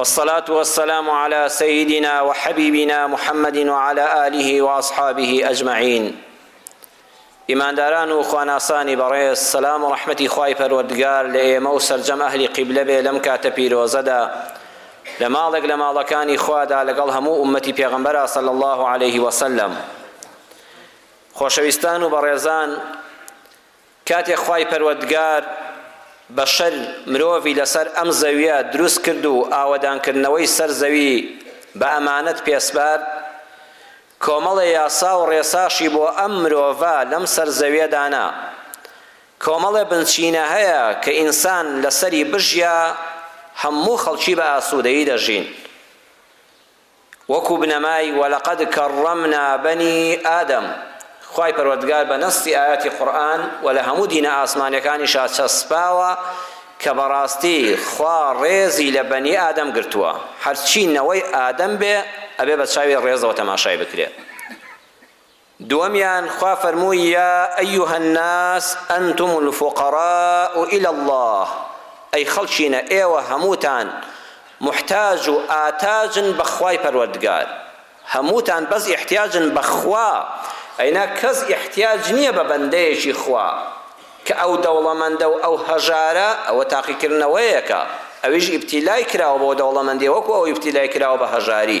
والصلاة والسلام علی سیدنا وحبیبنا محمد وعلی آله واصحابه اجمعین ئیمانداران و خواناسانی بەڕێز سەلام و ڕەحمەتی خوای پەروەردگار لە ئێمە و سەرجەم ئەهلی قیبلە بێ لەم کاتە پیرۆزەدا لە ماڵێک لە ماڵەکانی خوادا لەگەڵ هەموو ئومەتی پێغەمبەرا صلی الله علیه وسلم خۆشەویستان و بەڕێزان کاتێک خوای پەروەردگار بەشەر مرۆڤی لەسەر ئەم زەویە دروست کرد و ئاوەدانکردنەوەی سەر زەوی بە ئەمانەت پێسپارد، کۆمەڵێ یاسا و ڕێساشی بۆ ئەم مرۆڤە لەم سەر زەویە دانا. کۆمەڵێ بنچینە هەیە کە ئینسان لەسەری بژیا هەموو خەڵکی بە ئاسوودەیی دەژین. وەکو بنەمای، ولقد کرمنا بنی آدم، خوای پەروەردگار بە نەستی ئایاتی قورئان و لە هەموو دینە ئاسمانیەکانیشا چەسپاوە کە بەڕاستی خوا ڕێزی لە بەنی ئادەم گرتووە هەرچی نەوەی ئادەم بێ ئەبێ بە چاوی ڕێزەوە تەماشای بکرێ. دووەمیان خوا فەرمووی یا ایها الناس انتم الفقراء الی اللە ئەی خەڵکینە ئێوە هەمووتان موحتاج و ئاتاجن بە خوای پەروەردگار هەمووتان بەس ئیحتیاجن بە خوا ئەینا کەس ئیحتیاج نیە بە بەندەیەکی خوا کە ئەو دەوڵەمەندە و ئەو هەژارە ئەوە تاقیکردنەوەیەکە ئەویش ئیبتیلای کراوە بۆ دەوڵەمەندی وەکو ئەو ئیبتیلای کراوە بە هەژاری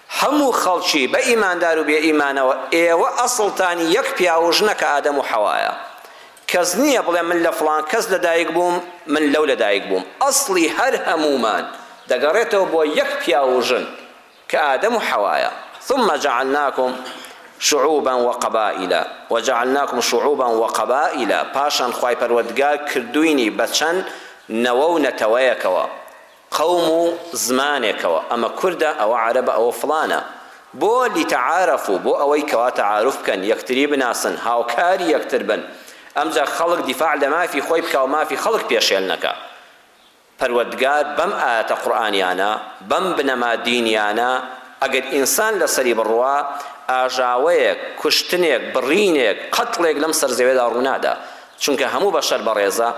هەموو خەڵکی بە ئیماندار و بێ ئیمانەوە ئێوە ئەسڵتان یەک پیاو و ژنە کە ئادەم و حەوایە کەس نییە بڵێ من لە فڵان کەس لە دایک بووم من لەو لە دایک بووم ئەسڵی هەر هەموومان دەگەڕێتەوە بۆ یەک پیاو و ژن کە ئادەم و حەوایە ثم جعلناکم شعوبا وقبائلا وجعلناکم شعوبا وقبائلا پاشان خوای پەروەردگار کردووینی بە چەند نەوە و نەتەوەیەکەوە قەوم و زمانێکەوە، ئەمە کوردە، ئەوە عەرەبە، ئەوە فڵانە، بۆ، لتعارفو، بۆ ئەوەی کەوا تەعاروف بکەن، یەکتری بناسن، هاوکاری یەکتر بن، ئەمجا خەڵک دیفاع لە مافی خۆی بکا و مافی خەڵک پێشێل نەکا. پەروەردگار بەم ئایەتە قورئانیانە، بەم بنەما دینیانە، ئەگەر ئینسان لەسەری بڕوا، ئاژاوەیەک، کوشتنێک، بڕینێک، قەتڵێک لەم سەرزەوێدا ڕوونادا. چونکە هەموو بەشەر بەڕێزە،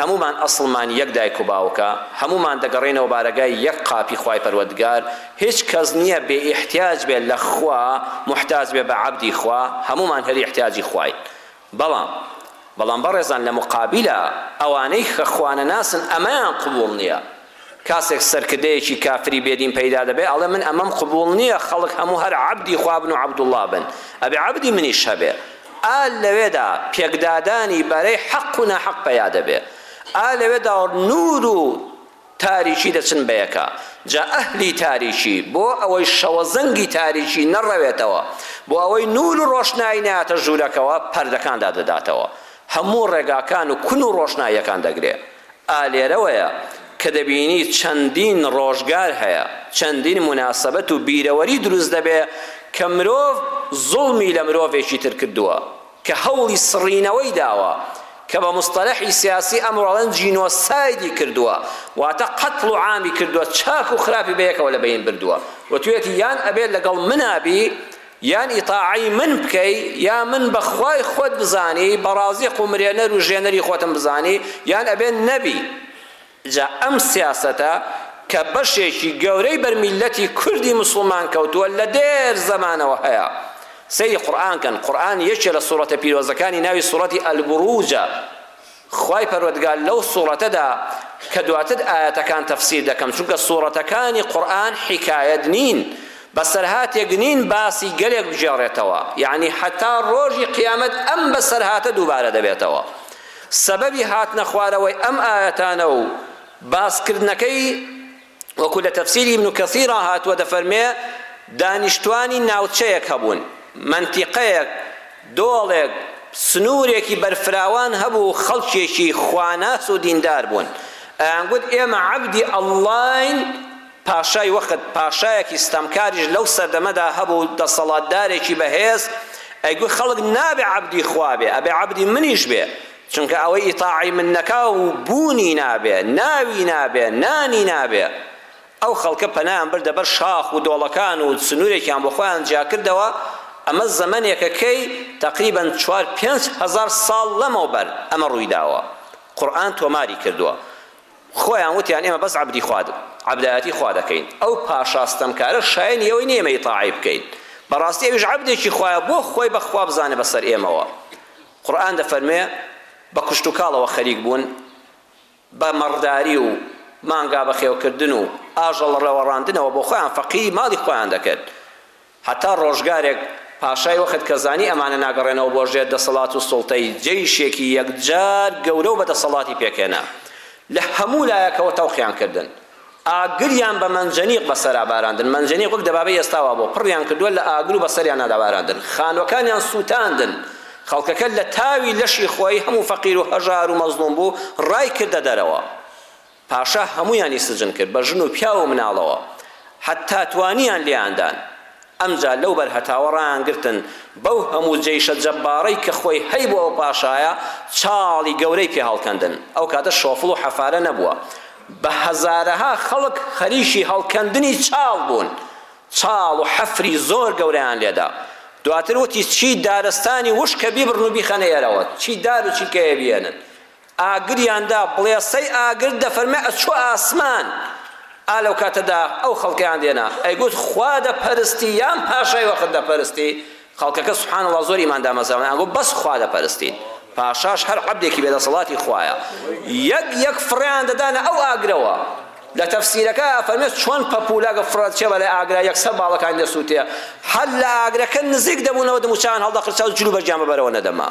هەموومان ئەسڵمان یەک دایک و باوکە، هەموومان دەگەڕێینەوە بارەگای یەک قاپی خوای پەروەردگار، هیچ کەس نییە بێ ئیحتیاج بێت لە خوا، موحتاج بێت بە عەبدی خوا، هەموومان هەر ئیحتیاجی خواین. بەڵام بەڵام بەڕێزان لە موقابیلا ئەوانەی کە خوانەناسن ئەمەیان قبوڵ نییە. کاسێک سەرکردەیەکی کافری بێ دین پەیدا دەبێ ئەڵێ من ئەمەم قبوڵ نیە خەڵک هەموو هەر عەبدی خوا بن و عەبدوڵڵا بن ئەبێ عەبدی منیش هەبێ ئا لەوێدا پێکدادانی بەرەی حەق و ناحەق پەیا دەبێ ئا لەوێدا نور و تاریکی دەچن بەیەکا جا ئەهلی تاریکی بۆ ئەوەی شەوەزەنگی تاریکی نەڕەوێتەوە بۆ ئەوەی نور و ڕۆشنایی نەیاتە ژورەکەوە پەردەکان دادەداتەوە هەموو ڕێگاکان و کون و ڕۆشناییەکان دەگرێ ئا لێرەوەیە کە دەبینی چەندین ڕۆژگار هەیە، چەندین موناسەبەت و بیرەوەری دروست دەبێ کە مرۆڤ زوڵمی لە مرۆڤێکی تر کردووە، کە هەوڵی سڕینەوەی داوە، کە بە موستەلەحی سیاسی ئەمڕۆ ئەڵێن جینۆسایدی کردووە، واتە قەتڵ و عامی کردووە، چاک و خراپی بەیەکەوە لە بەین بردووە و توێتی یان ئەبێ لەگەڵ منا بی یان ئیتاعەی من بکەی یا من بە خوای خۆت بزانی بە ڕازیق و مرێنەر و ژێنەری خۆتم بزانی یان ئەبێ نەبی جا ئەم سیاسەتە کە بەشێکی گەورەی بەر میللەتی کوردی موسڵمان کەوتووە لە دێر زەمانەوە هەیە سەیری قورئان کەن قورئان یەکێ لە سوڕەتە پیرۆزەکانی ناوی سوڕەتی البروجە خوای پەروەردگار لەو سوڕەتەدا کە دواتر ئایەتەکان تەفسیر دەکەم چونکە سوڕەتەکانی قورئان حیکایەت نین بەسەرهاتێک نین باسی گەلێک بگێڕێتەوە یعنی حەتا ڕۆژی قیامەت ئەم بەسەرهاتە دووبارە دەبێتەوە سەبەبی هاتنە خوارەوەی ئەم ئایەتانە و باسکردنەکەی وەکو لە تەفسیری ابن کثیرا هاتووە دەفەرمێ، دانیشتوانی ناوچەیەک هەبوون، مەنتیقەیەک، دۆڵێک، سنوورێکی بەرفراوان هەبوو و خەڵکێکی خواناس و دیندار بوون، ئەیانگوت ئێمە عەبدی اللەین، پاشای وەخت، پاشایەکی ستەمکاریش لەو سەردەمەدا هەبوو، دەسەڵاتدارێکی بەهێز، ئەیگوت خەڵک نابێ عەبدی خوا بێ، ئەبێ عەبدی منیش بێ، چونکە ئەوەی ئیتاعەی من نەکا و بوونی نابێ، ناوی نابێ، نانی نابێ. ئەو خەڵکە پەنایان بردە بەر شاخ و دۆڵەکان و سنوورێکیان بۆ خۆیان جیا کردەوە، ئەمە زەمەنێکە کەی تەقریبەن چوار پێنج هەزار ساڵ لەمەوبەر ئەمە ڕووی داوە، قورئان تۆماری کردووە. خۆیان وتیان ئێمە بەس عەبدی خوا، عەبدایەتی خوا دەکەین. ئەو پاشا ستەمکارە شایەنی ئەوەی نییە ئێمە ئیتاعەی بکەین. بەڕاستی ئەویش عەبدێکی خوایە، بۆ خۆی بە خوا بزانێ بەسەر ئێمەوە. قورئان دەفەرموێ، بە کشتوکاڵەوە خەریک بوون، بە مەڕداری و مانگا بەخێوکردن و ئاژەڵ ڕێوەڕاندنەوە بۆ خۆیان فەقیری ماڵی خۆیان دەکرد. هەتا ڕۆژگارێک پاشای وەخت کە زانی ئەمانە ناگەڕێنەوە بۆ ژێر دەسەڵات و سوڵتەی، جەیشێکی یەکجار گەورە و بەدەسەڵاتی پێکهێنا. لە هەموو لایەکەوە تەوقیان کردن. ئاگریان بە مەنجەنیق بەسەرا باراندن، مەنجەنیق وەک دەبابەی ئێستا وابوو، پڕیان کردووە لە ئاگر و بەسەریانا دەباراندن، خانووەکانیان سووتاندن، خەڵکەکە لە تاوی لەشی خۆی هەموو فەقیر و هەژار و مەزڵووم بوو ڕای کردە دەرەوە. پاشا هەموویانی سجن کرد بە ژن و پیاو و مناڵەوە حەتتا توانیان لێیاندان. ئەمجا لەو بەر هەتاوە ڕایانگرتن بەو هەموو جەیشە جەبارەی کە خۆی هەیبوو ئەو پاشایە چاڵی گەورەی پێ هەڵکەندن، ئەو کاتە شۆفڵ و حەفارە نەبووە، بە هەزارەها خەڵک خەریکی هەڵکەندنی چاڵ بوون، چاڵ و حەفری زۆر گەورەیان لێدا، دواتر وتی چی دارستانی وشکە بیبڕن و بیخەنە ئێرەوە، چی دار و چی کەیە بهێنن، ئاگریان دا، بڵێسەی ئاگر دەفەرمێ ئەچووە ئاسمان، ئا لەوکاتەدا ئەو خەڵکەیان دێنا ئەیگوت خوا دەپەرستی یان پاشای وەخت دەپەرستی، خەڵکەکە سبحان اللە زۆر ئیمان دامەزراون ئەگۆ بەس خوا دەپەرستین پاشاش هەر عەبدێکی بێ دەسەڵاتی خوایە یەک یەک فڕیان دەدانە ئەو ئاگرەوە لە تەفسیرەکە ئەفەرمێت چۆن پەپولەکە فڕەچێ بەلای ئاگرا یەکسەر باڵەکان دەسووتێ هەر لە ئاگرەکە نزیک دەبوونەوە دەموچاویان هەڵدەقرچا و جل و بەرگیان بەبەرەوە نەدەما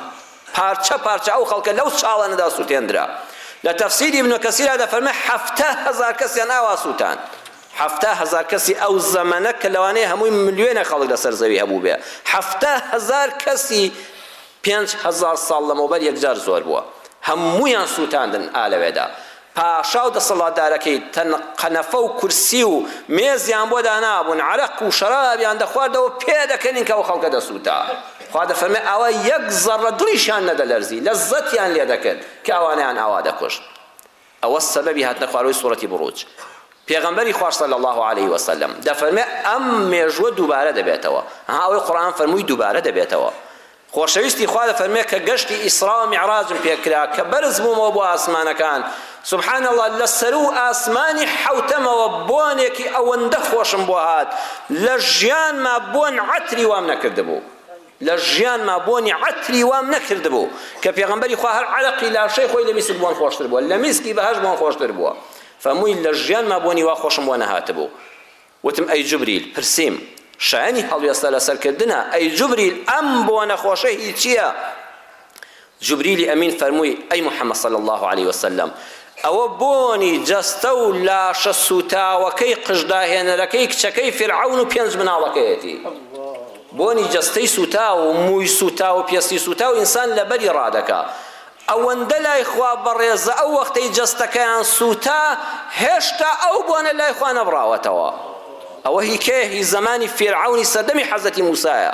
پارچە پارچە ئەو خەڵکە لەو چاڵانەدا سووتێندرا لە تەفسیری ابن کەسیرا دەفەرمێ حەفتە هەزار کەسیان ئاوا سووتان حەفتا هەزار کەسی ئەو زەمەنە کە لەوانەیە هەمووی ملیۆنێک خەڵک لەسەر زەوی هەبووبێ، حەفتا هەزار کەسی پێنج هەزار ساڵ لەمەوبەر یەکجار زۆر بووە. هەموویان سووتاندن ئا لەوێدا پاشا و دەسەڵاتدارەکەی تەن قەنەفە و کورسی و مێزیان بۆ دانابوون، عەرەق و شەرابیان دەخواردەوە پێ دەکەنین کە ئەو خەڵکە دەسووتا. خوا دەفەرمێ ئاوا یەک زەڕە دڵیشیان نەدەلەرزی، لەززەتیان لێ دەکرد کە ئەوانەیان ئاوا دەکوشت. ئەوە سەبەبی هاتنە خوارەوەی سورەتی بروج. پێغەمبەری خوا صلی اللە علیە وسلم دەفەرمێ ئەم مێژووە دووبارە دەبێتەوە. ها ئەوەی قورئان فەرمووی دووبارە دەبێتەوە. خۆشەویستی خوا دەفەرمێ کە گەشتی ئیسرا و میعراجم پێ کرا کە بەرز بوومەوە بۆ ئاسمانەکان سبحان اللە لە سەروو ئاسمانی حەوتەمەوە بۆنێکی ئەوەندە خۆشم بۆ هات لە ژیانما بۆن عەتری وام نەکردبوو. لە ژیانما بۆنی عەتری وام نەکردبوو کە پێغەمبەری خوا هەر عەرەقی لاشەی خۆی لە میسک بۆن خۆشتر بووە لە میسکی بەهەشت بۆن خۆشتر بووە فەمووی لە ژیانما بۆنی وا خۆشم بۆ نەهاتبوو وتم ئەی جوبریل پرسیم شایەنی هەڵوێستە لەسەر کردنە ئەی جوبریل ئەم بۆنە خۆشە هی چییە جبریلی ئەمین فەرمووی، ئەی محمد صلی اللە علیە وسلم ئەوە بۆنی جەستە و لاشە سووتاوەکەی قژداهێنەرەکەی کچەکەی فیرعەون و پێنج مناڵەکەیەتی، بۆنی جەستەی سووتاو و مووی سووتاو و پێستی سووتاو ئینسان لەبەری ڕادەکا، ئەوەندە لای خوا بەڕێزە ئەو وەختەی جەستەکەیان سووتا هێشتا ئەو بۆنە لای خوا نەبڕاوەتەوە، ئەوە هی کێیە هی زەمانی فیرعەونی سەردەمی حەزرەتی موسایە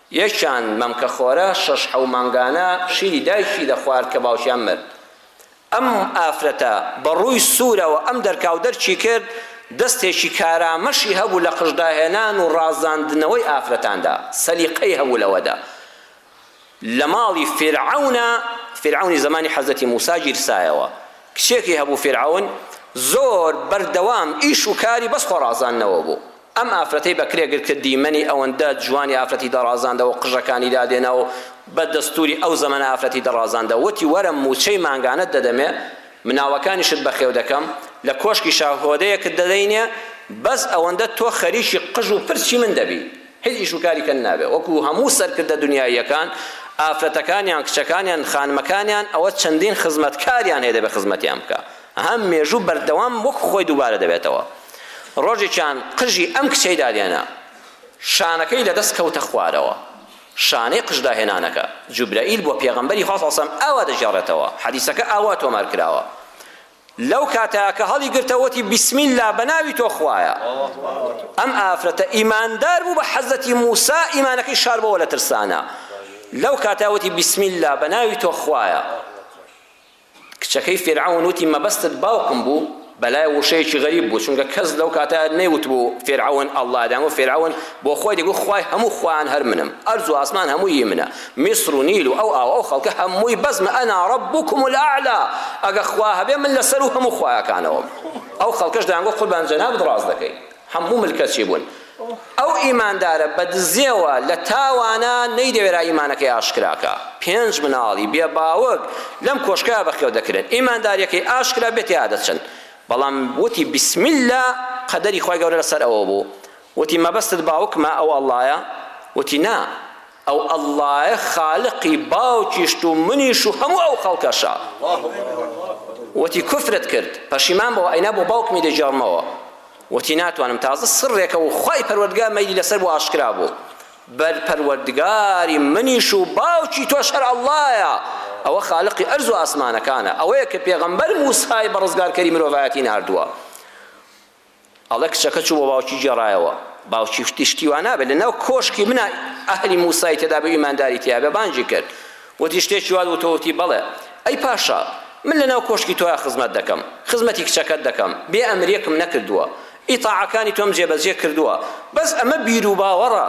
یەکیان مەمکەخۆرە شەش حەو مانگانە شیری دایکی دەخوارد کە باوکیان مرد ئەم ئافرەتە بە ڕووی سوورەوە ئەم دەرکاو دەرکی کرد دەستێکی کارامەشی هەبوو لە قژداهێنان و ڕازاندنەوەی ئافرەتاندا سەلیقەی هەبوو لەوەدا لە ماڵی فیرعەونە فیرعەونی زەمانی حەزرەتی موسا گیرسایەوە کچێکی هەبوو فیرعەون زۆر بەردەوام ئیش و کاری بەس خۆڕازاندنەوە بوو ئەم ئافرەتەی بەکرێ گرت کە دیمەنی ئەوەندە جوانی ئافرەتی دەڕازاندەوە و قژەکانی دادێنا و بە دەستووری ئەو زەمەنە ئافرەتی دەڕازاندەوە، وتی، وەرە مووچەی مانگانەت دەدەمێ، مناڵەکانیشت بەخێو دەکەم، لە کۆشکی شا هۆدەیەکت دەدەینێ، بەس ئەوەندە تۆ خەریکی قژ و پرچی من دەبی، هیچ ئیش و کاریکەت نابێ، وەکوو هەموو سەرکردە دنیاییەکان، ئافرەتەکانیان، کچەکانیان، خانمەکانیان، ئەوە چەندین خزمەتکاریان هەیە دەبێ خزمەتیان بکا. ئەها مێژوو بەردەوام وەک خۆی دووبارە دەبێتەوە. ڕۆژێکیان قژی ئەم کچەی دادێنا. شانەکەی لە دەست کەوتە خوارەوە. شانەی قژ داهێنانەکە، جوبرەئیل بۆ پێغەمبەری خوا صلی سەم ئاوا دەگێڕێتەوە، حەدیسەکە ئاوا تۆمار کراوە. لەو کاتەیا کە هەڵی گرتەوە وتی بسم اللە بە ناوی تۆ خوایە. ئەم ئافرەتە ئیماندار بوو بە حەزرەتی موسا ئیمانەکەی شاربەوە لە ترسانا. لەو کاتەیا وتی بسم اللە بە ناوی تۆ خوایە. کچەکەی فیرعەون وتی، مەبەستت باوکم بوو؟ بەلای ووشەیەکی غەریب بوو، چونکە کەس لەو کاتە نەیوتبوو فیرعەون اللە ئەدام و فیرعەون بۆ خۆی دەگوت خوای هەموو خوایان هەر منم، ئەرز و ئاسمان هەموو هی منە، میسر و نیل و ئەو ئاو و ئەو خەڵکە هەمووی بەزمە، انا ربکم الاعلی، ئەگە خوا هەبێ من لەسەروو هەموو خوایەکانەوەم، ئەو خەڵکەش دەیانگوت قوربان جەنابت ڕاست دەکەی. هەموو ملکەچی بوون. ئەو ئیماندارە بە دزێوە لە تاوانە نەیدەوێرا ئیمانەکەی ئاشکراکا. پێنج مناڵی بێ باوک لەم کۆشکە بەخێو دەکرێن. ئیمانداریەکەی ئاشکرا بێ تیا دەچن. بەڵام وتی بسم اللە قەدەری خوای گەورە لەسەر ئەوە بوو. وتی مەبەستت باوکمە ئەو اللە ە؟ وتی نا ئەو اللە ە خالقی باوکیشت و منیش و هەموو ئەو خەڵکەشە. وتی کوفرت کرد پەشیمان بەوە ئەینا بۆ باوکمی دەگێڕمەوە. وتی، ناتوانم، تازە سڕێکە و خوای پەروەردگار مەیلی لەسەر بوو ئاشکرا بوو، بەل پەروەردگاری منیش و باوکی تۆش هەر اللەیە، ئەوە خالقی ئەرز و ئاسمانەکانە، ئەوەیە کە پێغەمبەر موسای بەڕزگارکەری مرۆڤایەتی ناردووە. ئەڵێ کچەکە چوو بۆ باوکی گێڕایەوە، باوکی وتی، شتی وا نابێت، لەناو کۆشکی منا ئەهلی موسای تێدابێ و ئیمانداری تیابێ، بانگی کرد، وتی، شتێکی وات وتووە؟ وتی، بەڵێ. ئەی پاشا، من لە ناو کۆشکی تۆیا خزمەت دەکەم، خزمەتی کچەکەت دەکەم، بێ ئەمرێکم نەکردووە، ئیتاعەکانی تۆم جێبەجێ کردووە، بەس ئەمە بیروباوەڕە،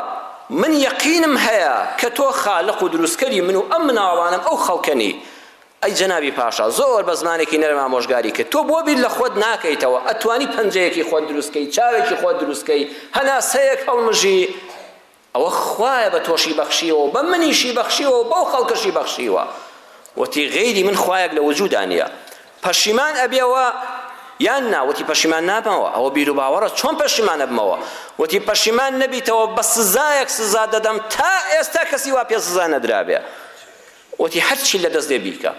من یەقینم هەیە کە تۆ خالق و دروستکەری من و ئەم مناڵانەم ئەو خەڵکە نی. ئەی جەنابی پاشا، زۆر بە زمانێکی نەرم ئامۆژگاری کرد، تۆ بۆ بیر لە خۆت ناکەیتەوە، ئەتوانی پەنجەیەکی خۆت دروست کەی، چاوێکی خۆت دروست کەی، هەناسەیەک هەڵمژی، ئەوە خوایە بە تۆشی بەخشیوەو بە منیشی بەخشیوەو بەو خەڵکەشی بەخشیوە وتی غەیری من خوایەک لە وجودا نیە پەشیمان ئەبیەوە یان نا وتی پەشیمان نابمەوە ئەوە بیرو باوەڕە چۆن پەشیمان ئەبمەوە وتی پەشیمان نەبیتەوە بە سزایەک سزا دەدەم تا ئێستا کەسی وا پێ سزا نەدرابێ وتی هەرچی لە دەست دێ بیکە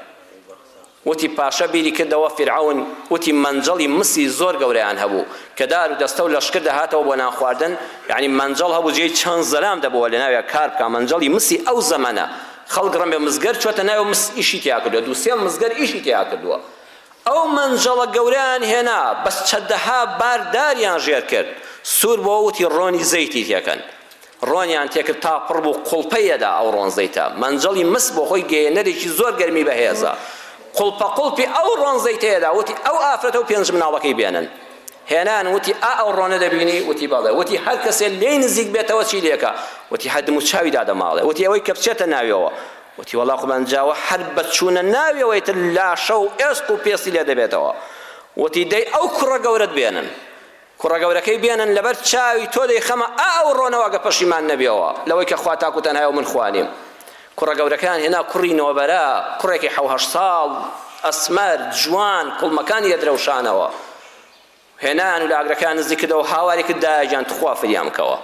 وتی، پاشا بیری کردەوە فیرعەون، وتی، مەنجەڵی مسی زۆر گەورەیان هەبوو، کە دار و دەستە و لەشکر دەهاتەوە بۆ نان خواردن، یەعنی مەنجەڵ هەبوو جێی چەند زەلام دەبۆوە لە ناویا کار بکا، مەنجەڵی مسی ئەو زەمەنە، خەڵک ڕەمێ مزگەر چۆتە ناوێ و مس ئیشی تیا کردووە، دوو سێ مزگەر ئیشی تیا کردووە. ئەو مەنجەڵە گەورەیان هێنا، بەس چەدەها بار داریان ژێر کرد، سوور بۆوە وتی، ڕۆنی زەیتی تێکەن، ڕۆنیان تێکرد تا پڕ بوو قوڵپەیەدا ئەو ڕۆنزەیتە مەنجەڵی مس بۆ خۆی گەیەنەرێکی زۆر گەرمی بەهێزە قوڵپە قوڵپی ئەو ڕۆنزەیتەیەدا وتی ئەو ئافرەتە و پێنج مناڵەکەی بێنن هێنان وتی ئا ئەو ڕۆنە دەبینی وتی بەڵێ وتی هەر کەسێ لێی نزیک بێتەوە چی لێکە وتی هەدم و چاوی دادەماڵێ وتی ئەوەی کە بچێتە ناویەوە وتی وەڵا قومانجاوە هەر بەچوونە ناویەوەی تر لاشە و ئێسق و پێستی لێ دەبێتەوە وتی دەی ئەو کوڕە گەورەت بێنن کوڕە گەورەکەی بێنن لەبەر چاوی تۆ دەیخەمە ئا ئەو ڕۆنەوە ئەگە پەشیمان نەبیەوە لەوەی کە خوا تاکو تەنهایە و من خوا نیم کوڕە گەورەکەیان هێنا کوڕی نۆبەرە کوڕێکی حەو هەشت ساڵ ئەسمەر جوان کوڵمەکانی لەدرەوشانەوە هێنان و لە ئاگرەکەیان نزیک کردەوە هاواری کرد دایەگیان تخوا فریام کەوە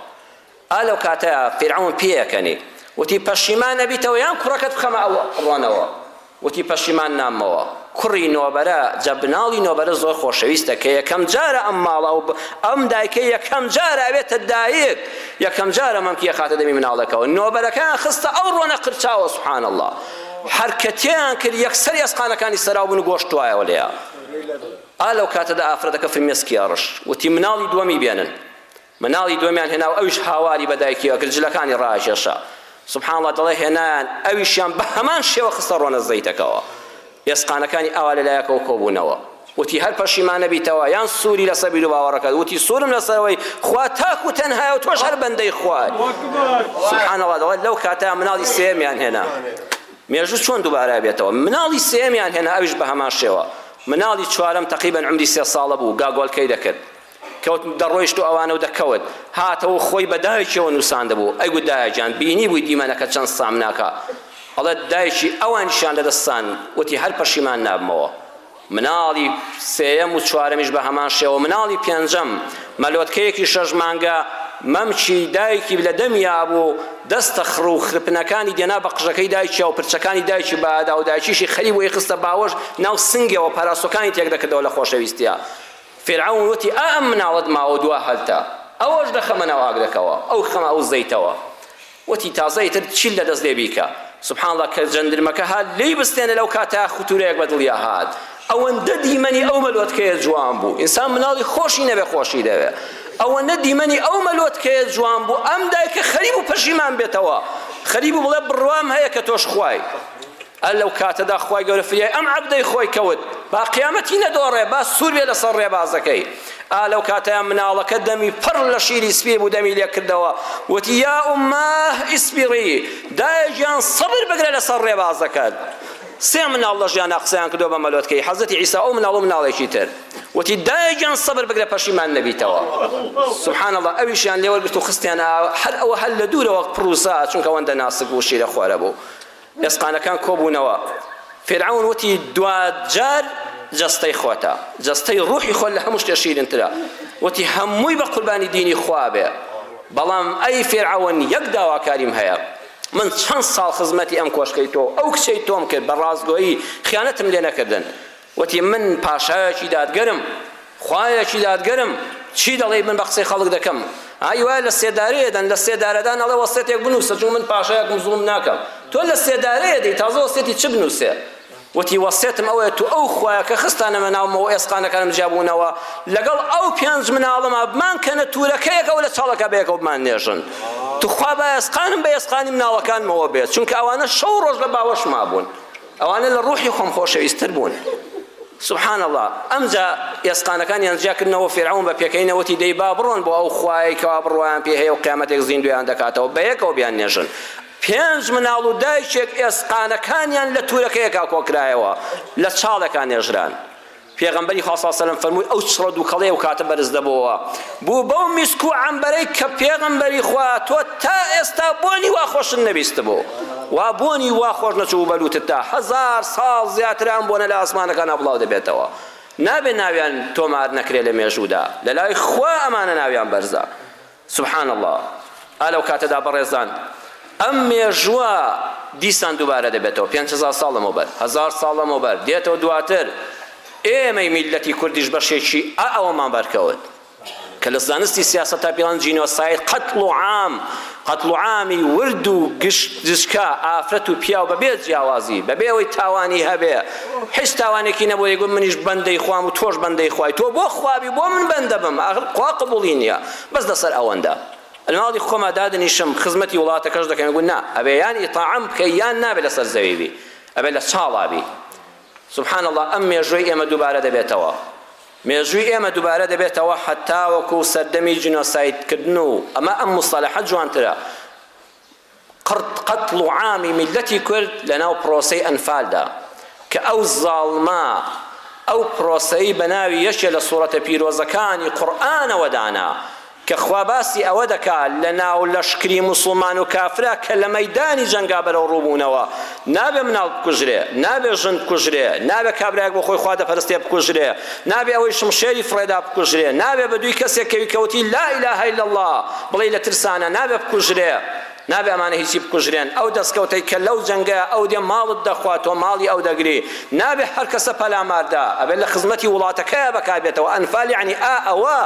ئا لەو کاتە فیرعەون پێیەکەنی، وتی، پەشیمان نەبیتەوە یان کوڕەکەت بخەمە ئەو ڕۆنەوە؟ وتی، پەشیمان ناممەوە. کوڕی نۆبەرە، جا بناڵی نۆبەرە زۆر خۆشەویستە، کە یەکەم جارە ئەم ماڵە و ئەم دایکە یەکەم جارە ئەبێتە دایک، یەکەم جارە مەمکی ئەخاتە دەمی مناڵەکەوە. نۆبەرەکەیان خستە ئەو ڕۆنە قرچاوە، سبحان اللە، هەر کە تێیان کرد یەکسەر ئێسقانەکانی سەراو بوون و گۆشت توایەوە لێیان. ئا لەو کاتەدا ئافرەتەکە فرمێسکی ئەڕشت، وتی، مناڵی دووەمی بێنن. مناڵی دووەمیان هێنا و ئەویش هاواری بە دایکییەوە کرد، جلەکانی ڕاکێشا. سبحان اللە دەڵێ هێنایان، ئەویشیان بە هەمان شێوە خستە ڕۆنە زەیتەکەوە. ئێسقانەکانی ئاوا لە لایەکەوە کۆ بوونەوە. وتی، هەر پەشیمان نەبیتەوە، یان سووری لەسەر بیروباوەڕەکەت، وتی، سوورم لەسەرەوەی، خوا تاک و تەنهایە و تۆش هەر بەندەی خوای. سبحان اللە دەڵێ، لەو کاتەیان مناڵی سێیەمیان هێنا. مێژوو چۆن دووبارە ئەبێتەوە؟ مناڵی سێیەمیان هێنا، ئەویش بە هەمان شێوە. مناڵی چوارەم تەقریبەن عومری سێ ساڵە بوو، گاگۆلکەی دەکرد. کەوت دەڕۆیشت و ئەوانەو دەکەوت هاتەوە و خۆی بە دایکیەوە نووساندەبوو ئەیگوت دایەجان بینی بووی دیمەنەکە چەند سامناکە ئەڵێت دایکی ئەوانیشیان لەدەستسان وتی هەر پەشیمان نابمەوە مناڵی سێیەم و چوارەمیش بە هەمان شێوە مناڵی پێنجەم مەلۆتکەیەکی شەش مانگە مەمکی دایکی لە دەمیا بوو دەستە خڕ و خرپنەکانی دێنا بە قژەکەی دایکیا و پرچەکانی دایکی بادا و دایکیشی خەری بۆی خستە باوەش ناو سنگەوە پاراستۆکانی تێک دەکردەوە لە خۆشەویستیا فیرعەون وتی، ئا ئەم مناڵەت ماوە دوا هەلتە، ئەوەش دەخەمە ناو ئاگرەکەوە، ئەو خەمە ئەو زەیتەوە. وتی، تازە ئیتر چیل لە دەست لێ بیکە. سبحان اللە کە جەندرمەکە هات لێی بستێنێ لەو کاتە ختورەیەک بە دڵیا هات. ئەوەندە دیمەنی ئەو مەلۆتکەیە جوان بوو، ئینسان مناڵی خۆشی نەبێ خۆشی دەوێ. ئەوەندە دیمەنی ئەو مەلۆتکەیە جوان بوو، ئەم دایکە خەریبوو پەشیمان بێتەوە، خەریبوو بڵێ بڕوام هەیە کە تۆش خوای. ئەر لەو کاتەدا خوای گەورە فریای ئەم عەبدەی خۆی کەوت با قیامەتی نەدۆڕێ با سوور بێ لەسەر ڕێبازەکەی ئا لەو کاتەیا مناڵەکە دەمی پڕ لە شیری سپی بوو دەمی لێ کردەوە وتی یا ئوماه ئیسبیڕی دایە گیان سەبر بگرە لەسەر ڕێبازەکەت سێ مناڵ لە ژیانا قسەیان کردووە بە مەلۆتکەی حەزرەتی عیسا ئەو مناڵ و مناڵێکی تر وتی دایە گیان سەبر بگرە پەشیمان نەبیتەوە سبحان الله ئەویشیان لێوەرگرت و خستیان هەر ئەوە هەر لە دوورەوە پڕوسا چونکە وەندە ناسک بوو شیرە خوارە بوو دەستخانەکان کۆبوونەوە فیرعەون وتی دواجار جەستەی خۆتە جەستەی ڕوحی خۆت لە هەموو شتێ شیرنترە وتی هەمووی بە قوربانی دینی خوا بێ بەڵام ئەی فیرعەون یەک داواکاریم هەیە من چەند ساڵ خزمەتی ئەم کۆشکەی تۆ ئەو کچەی تۆم کرد بە ڕاستگۆیی خیانەتم لێ نەکردن وتی، من پاشایەکی دادگەرم، خوایەکی دادگەرم، چی دەڵێی من بە قسەی خەڵک دەکەم؟ ئای وایە لە سێدارە ئێدەن، لە سێدارە دان ئەڵێ وەسێتێک بنووسە، چونکە من پاشایەکم زوڵم ناکەم. تۆ لە سێدارە ئێدەی، تازە وەسێتی چ بنووسێ؟ وتی، وەسێتم ئەوەیە تو ئەو خوایە کە خستانەمە ناومەوە و ئێسقانەکانم جیا بوونەوە، لەگەڵ ئەو پێنج مناڵەما بمانکەنە تورەکەیەکە و لە چاڵەکە بەیەکەوە بماننێژن. توخوا با ئێسقانم بە ئێسقانی مناڵەکانمەوە بێت، چونکە ئەوانە شەو و ڕۆژ لە باوەشما بوون. ئەوانە لە ڕوحی خۆم خۆشەویستتر بوون سبحان اللە ئەمجا ئێسقانەکانیان جیاکردنەوە فێرعون بە پێکەینە وتی دەی با بڕۆن بۆ ئەو خوایەی کەوا بڕوایان پێ هەیە و قیامەتێک زیندویان دەکاتەوە بە یەکەوە بیان نێژن پێنج مناڵ و دایکێک ئێسقانەکانیان لە تورەکەیەکا کۆکرایەوە لە چاڵێکان نێژران پێغەمبەری خوا صلی سەلەم فەرمووی ئەو چڕە دووکەڵەی ئەو کاتە بەرز دەبۆوە بوو بەو میسک و عەمبەرەی کە پێغەمبەری خوا تۆ تا ئێستا بۆنی وا خۆشت نەبیستبوو وا بۆنی وا خۆش نەچوو بە لوتتدا هەزار ساڵ زیاتر ئەم بۆنە لە ئاسمانەکانا بڵاو دەبێتەوە نابێ ناویان تۆمار نەکرێ لە مێژوودا لە لای خوا ئەمانە ناویان بەرزە سبحان اللە ئا لەو کاتەدا بەڕێزان ئەم مێژووە دیسان دووبارە دەبێتەوە پێنج هەزار ساڵ لەمەوبەر هەزار ساڵ لەمەوبەر دێتەوە دواتر ئێمەی میللەتی کوردیش بەشێکی ئا ئەوەمان بەرکەوت کە لە زانستی سیاسەت تا پیلان جینۆساید قەتڵ و عام قەتڵ و عامی ورد و گشت دژکە ئافرەت و پیاو بەبێ جیاوازی بەبێ ئەوەی تاوانی هەبێ هیچ تاوانێکی نەبوو دەیگوت منیش بەندەی خوام و تۆش بەندەی خوای تۆ بۆ خوابی بۆ من بەندە بم ئاخر خوا قبوڵی نییە بەس لەسەر ئەوەندە ماڵی خۆما دادنیشم خزمەتی وڵاتەکەش دەکەم دەگوت نا ئەبێ یان ئیتاعەم بکەی یان نابێ لەسەر زەوی بی ئەبێ لە چاڵا بی سبحان الله ئەم مێژووی ئێمە دووبارە دەبێتەوە مێژووی ئێمە دووبارە دەبێتەوە حەتاوەکو سەردەمی جینۆسایدکردن و ئەمە ئەم مستەلەحە جوانترە قڕت قەتڵ و عامی میللەتی کورد لەناو پرۆسەی ئەنفالدا کە ئەو زاڵمە ئەو پرۆسەی بەناوی یەکێ لە سوڕەتە پیرۆزەکانی قورئانەوە دانا کە خوا باسی ئەوە دەکا لەناو لەشکری موسڵمان و کافرا کە لە مەیدانی جەنگا بەرەوڕوو بوونەوە نابێ مناڵ بکوژرێ، نابێ ژن بکوژرێ، نابێ کابرایەک بۆ خۆی خوا دەپەرستێ بکوژرێ، نابێ ئەوەی شمشێری فڕێدا بکوژرێ، نابێ بە دووی کەسێک کەوی کە وتی لا الە الا اللە بڵێی لە ترسانە نابێ بکوژرێ، نابێ ئەمانە هیچی بکوژرێن، ئەو دەسکەوتەی کە لەو جەنگەیە ئەو دێ ماڵت دەخوا تۆ ماڵی ئەو دەگری، نابێ هەر کەسە پەلاماردا ئەبێ لە خزمەتی وڵاتەکەیا بەکار بێتەوە، ئەنفال یەعنی ئا ئەوە،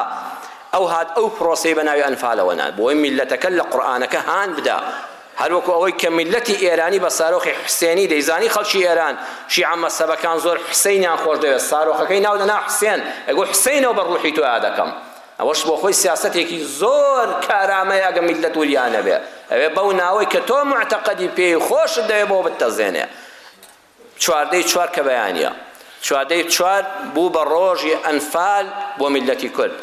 ئەو هات ئەو پرۆسەی بە ناوی ئەنفالەوە نارد بۆی میللەتەکە لە قورئانەکە هان بدا. هەر وەکو ئەوەی کە میللەتی ئێرانی بە سارۆخی حوسێنی دەیزانی خەڵکی ئێران شیعە مەزهەبەکان زۆر حوسەینیان خۆش دەوێت سارۆخەکەی ناو دەنا حوسێن ئەگۆ حوسەینەوە بە ڕوحی تۆ یا دەکەم ئەوەش بۆ خۆی سیاسەتێکی زۆر کارامەیە ئەگە میللەت وریا نەبێ ئەوێ بەو ناوەی کە تۆ معتەقەدی پێی و خۆشت دەوێ بۆ بتەزێنێ چواردەی چوار کە بەیانە چواردەی چوار بوو بە ڕۆژی ئەنفال بۆ میللەتی کورد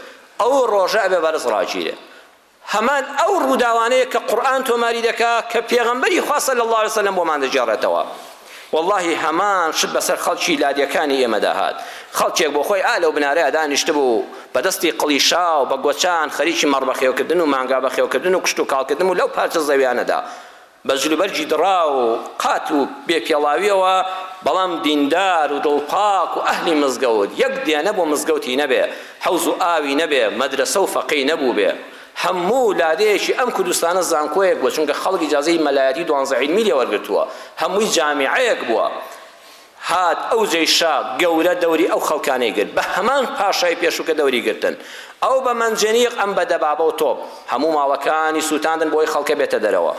ئەو ڕۆژە ئەبێ بەرز ڕاگیرێ هەمان ئەو ڕووداوانەیە کە قورئان تۆماری دەکا کە پێغەمبەری خوا صلی اللە علیە و سلم بۆمان دەگێڕێتەوە وەڵڵاهی هەمان شت بەسەر خەڵکی لادێکانی ئێمەدا هات خەڵکێک بۆ خۆی ئا لەو بنارەیا دانیشتبوو بە دەستی قڵیشاو بە گۆچان خەریکی مەڕ بەخێوکردن و مانگا بەخێوکردن و کشتوکاڵکردن بوو لەو پارچە زەویانەدا بە جلوبەرگی دڕاو و قات و بێ پێڵاویەوە بەڵام دیندار و دڵ پاک و ئەهلی مزگەوت یەک دێنە بۆ مزگەوتی نەبێ حەوز و ئاوی نەبێ مەدرەسە و فەقێی نەبووبێ هەموو لادێیەکی ئەم کوردستانە زانکۆیەک بووە چونکە خەڵک ئیجازەی مەلایەتی دوانزە عیلمی لێ وەرگرتووە هەمووی جامیعەیەک بووە هات ئەو جەیشە گەورە دەوری ئەو خەڵکانەی گرت بە هەمان پاشای پێشوو کە دەوری گرتن ئەو بە مەنجەنیق ئەم بە دەبابە و تۆپ هەموو ماڵەکانی سووتاندن بۆی خەڵکە بێتە دەرەوە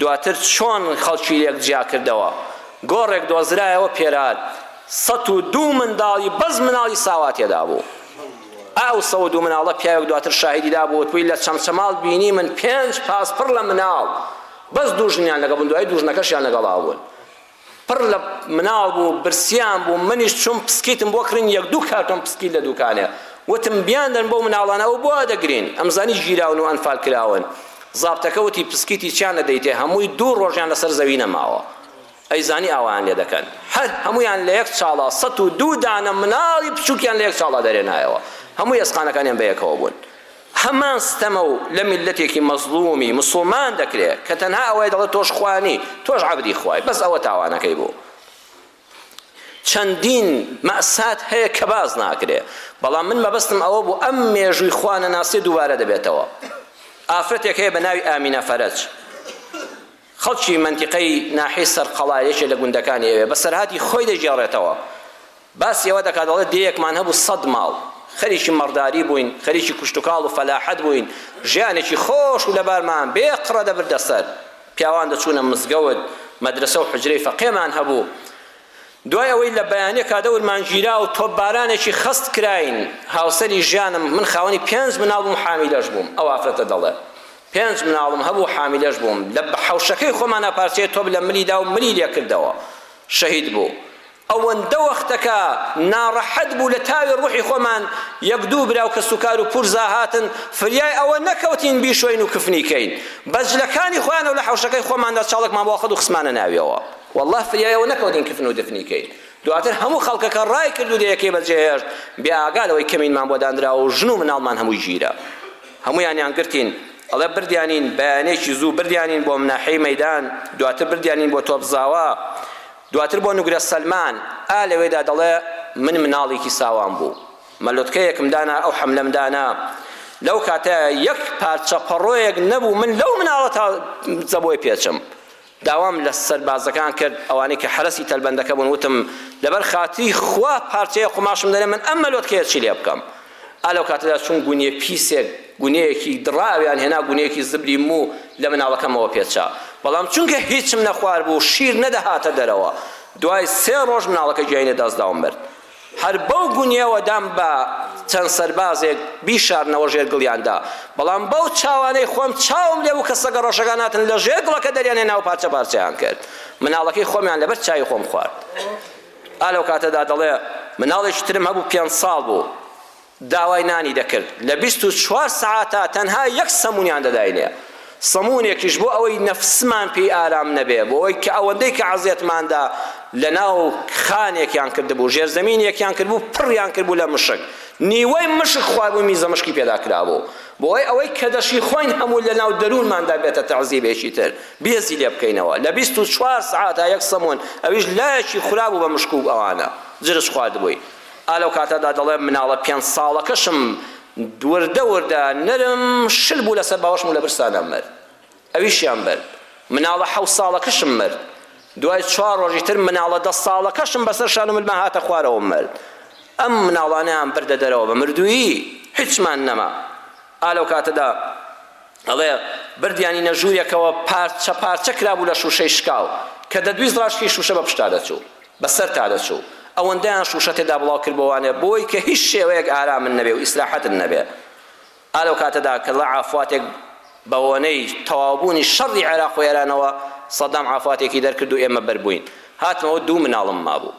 دواتر چۆن خەڵکی لێک جیا کردەوە گۆڕێک دۆزرایەوە پێرار سەد و دوو منداڵی بەس مناڵی ساوا تێدا بوو ئەو سە و دوو مناڵە پیاوێک دواتر شاهیدی دابوو وتوی لە چەمچەماڵ بینی من پێنج پاس پڕ لە مناڵ بەس دوو ژنیان لەگەڵ بوون دوای دوو ژنەکەشیان لەگەڵا بوون پڕ لە مناڵ بوو برسیان بوو منیش چووم پسکیتم بۆ کڕین یەک دوو کارتۆن پسکیت لە دووکانێ وتم بیاندەن بەو مناڵانە ئەو بۆوا دەگرین ئەمزانی گیراون و ئەنفال کراون زابتەکە وتی پسکیتی چیان نەدەیتێ هەمووی دوو ڕۆژیان لەسەر زەوی نەماوە ئەیزانی ئاوایان لێ دەکەن هەر هەموویان لە یەک چاڵا سەد و دوو دانە مناڵی بچووکیان لە یەک چاڵا دەرێنایەوە هەموو ئێسقانەکانیان بەیەکەوە بوون هەمان ستەمە و لە میللەتێکی مەزڵومی موسڵمان دەکرێ کە تەنها ئەوەی دەڵێ تۆش خوا نی تۆش عەبدی خوای بەس ئەوە تاوانەکەی بوو چەندین مەئسات هەیە کە باس ناکرێ بەڵام من مەبەستم ئەوە بوو ئەم مێژووی خوانەناسی دووبارە دەبێتەوە ئافرەتێک هەیە بە ناوی ئامینە فەرەج خەڵکی مەنتیقەی ناحیەی سەرقەڵا یەکێ لە گوندەکانی ئەوێ بەسەرهاتی خۆی دەگێڕێتەوە باسی ئەوە دەکات دەڵێت دێیەکمان هەبوو سەد ماڵ خەریکی مەڕداری بووین خەریکی کوشتوکاڵ و فەلاحەت بووین ژیانێکی خۆش و لەبارمان بێ قڕە دەبردە سەر پیاوان دەچوونە مزگەوت مەدرسە و حجرەی فەقێمان هەبوو دوای ئەوەی لە بەیانێکا دەورمان گیرا و تۆپبارانێکی خەست کراین هاوسەری ژیانم من خاوەنی پێنج مناڵ بووم حامیلەش بووم ئەو ئافرەتە دەڵێ پێنج مناڵم هەبوو حامیلەش بووم لە بە حەوشەکەی خۆمانا پارچەیە تۆپ لە ملی دا و ملی لێ کردەوە شەهید بوو ئەوەندە وەختەکە ناڕەحەت بوو لە تاوی ڕوحی خۆمان یەک دوو برا و کەسوکار و پورزا هاتن فریای ئەوە نەکەوتین بیشۆین و کفنی کەین بەس جلەکانی خۆیان و لە حەوشەکەی خۆماندا چاڵێکمان بۆ خەد و خسمانە ناویەوە واللە فریای ئەوە نەکەوتین کفن و دفنی کەین دواتر هەموو خەڵکەکە ڕای کرد و دەیەکەی بەجێهێشت بێ ئاگا لەوەی کەمینمان بۆ دانراوە و ژن و مناڵمان هەمووی گیرا هەموویانیان گرتین، ئەڵێ بردیانین، بەیانێکی زوو بردیانین بۆ مناحەی مەیدان، دواتر بردیانین بۆ تۆپزاوا، دواتر بۆ نوگرە سەلمان، ئا لەوێدا دەڵێ من مناڵیکی ساوام بوو، مەلۆتکەیەکم دانا ئەو حەملەم دانا، لەو کاتە یەک پارچە پەڕۆیەک نەبوو من لەو مناڵە تازە بۆی پێچم. داوام لە سەربازەکان کرد ئەوانەی کە حەرەسی تەلبەندەکە بوون وتم لەبەر خاتری خوا پارچەیەک قوماشم دەنێن من ئەم مەلۆتکەیە چی لێ بکەم ئا لەو کاتەدا چوون گونیە پیسێک گونێیەکی دڕاویان هێنا گونێیەکی زبری موو لە مناڵەکەمەوە پێچا بەڵام چونکە هیچم نەخواربوو شیر نەدەهاتە دەرەوە دوای سێ ڕۆژ مناڵەکە گیای لە دەستدا و مرد هەر بەو گونیەوە دام بە چەند سەربازێک بیشارنەوە ژێر گڵیاندا، بەڵام بەو چاوانەی خۆم چاوم لێ بوو کە سەگە ڕەشەکان هاتن لە ژێر گڵەکە دەریان هێنا و پارچە پارچەیان کرد. مناڵەکەی خۆمیان لەبەر چاوی خۆم خوارد. ئا لەو کاتەدا دەڵێ مناڵێکی ترم هەبوو پێنج ساڵ بوو. داوای نانی دەکرد لە بیست و چوار سەعاتا تەنها یەک سەمونیان دەداینێ سەمونێکیش بۆ ئەوەی نەفسمان پێی ئارام نەبێ بۆ ئەوەی کە ئەوەندەی کە عەزێتماندا لە ناو خانێکیان کردبوو ژێر زەمینێکیان کردبوو پڕیان کردبوو لە مشک نیوەی مشک خواربووی میزە مشکی پێدا کرابوو بۆی ئەوەی کە دەشی خۆین هەموو لە ناو دەروونماندا بێتە تەعزیبێکی تر بێزی لێ بکەینەوە لە بیست و چوار سەعاتا یەک سەمون ئەویش لایەکی خورابوو بە مشک و ئەوانە جرج خواردبووی ئا لەو کاتەدا دەڵێم مناڵە پێنج ساڵەکەشم وردە وردە نەرم شل بوو لەسەر باوەشم و لە برسادا مرد ئەویشیان برد مناڵە حەوت ساڵەکشم مرد دوای چوار ڕۆژی تر مناڵە دە ساڵەکەشم بەسەر شان و ملما هاتە خوارەوە مرد ئەم مناڵانەیان بردە دەرەوە بە مردوویی هیچمان نەما ئا لەو کاتەدا ئەڵێ بردیانینە ژوورێکەوە پارچە پارچە کرابوو لە شوشەی شکاو کە دەدویست ڕاشکی شوشە بە پشتا دەچوو بە سەرتا دەچوو ئەوەندەیان شوشە تێدا بڵاو کردبۆوانێ بۆی کە هیچ شێوەیەک ئارامن نەبێ و ئیسراحەتن نەبێ ئا لەو کاتەدا کە ڵە عافاتێک بەوەنەی تەواوبوونی شەڕی عێراق و ئێرانەوە سەدام عافاتێکی دەرکرد و ئێمە بەر بووین هاتمەوە دوو مناڵم مابوو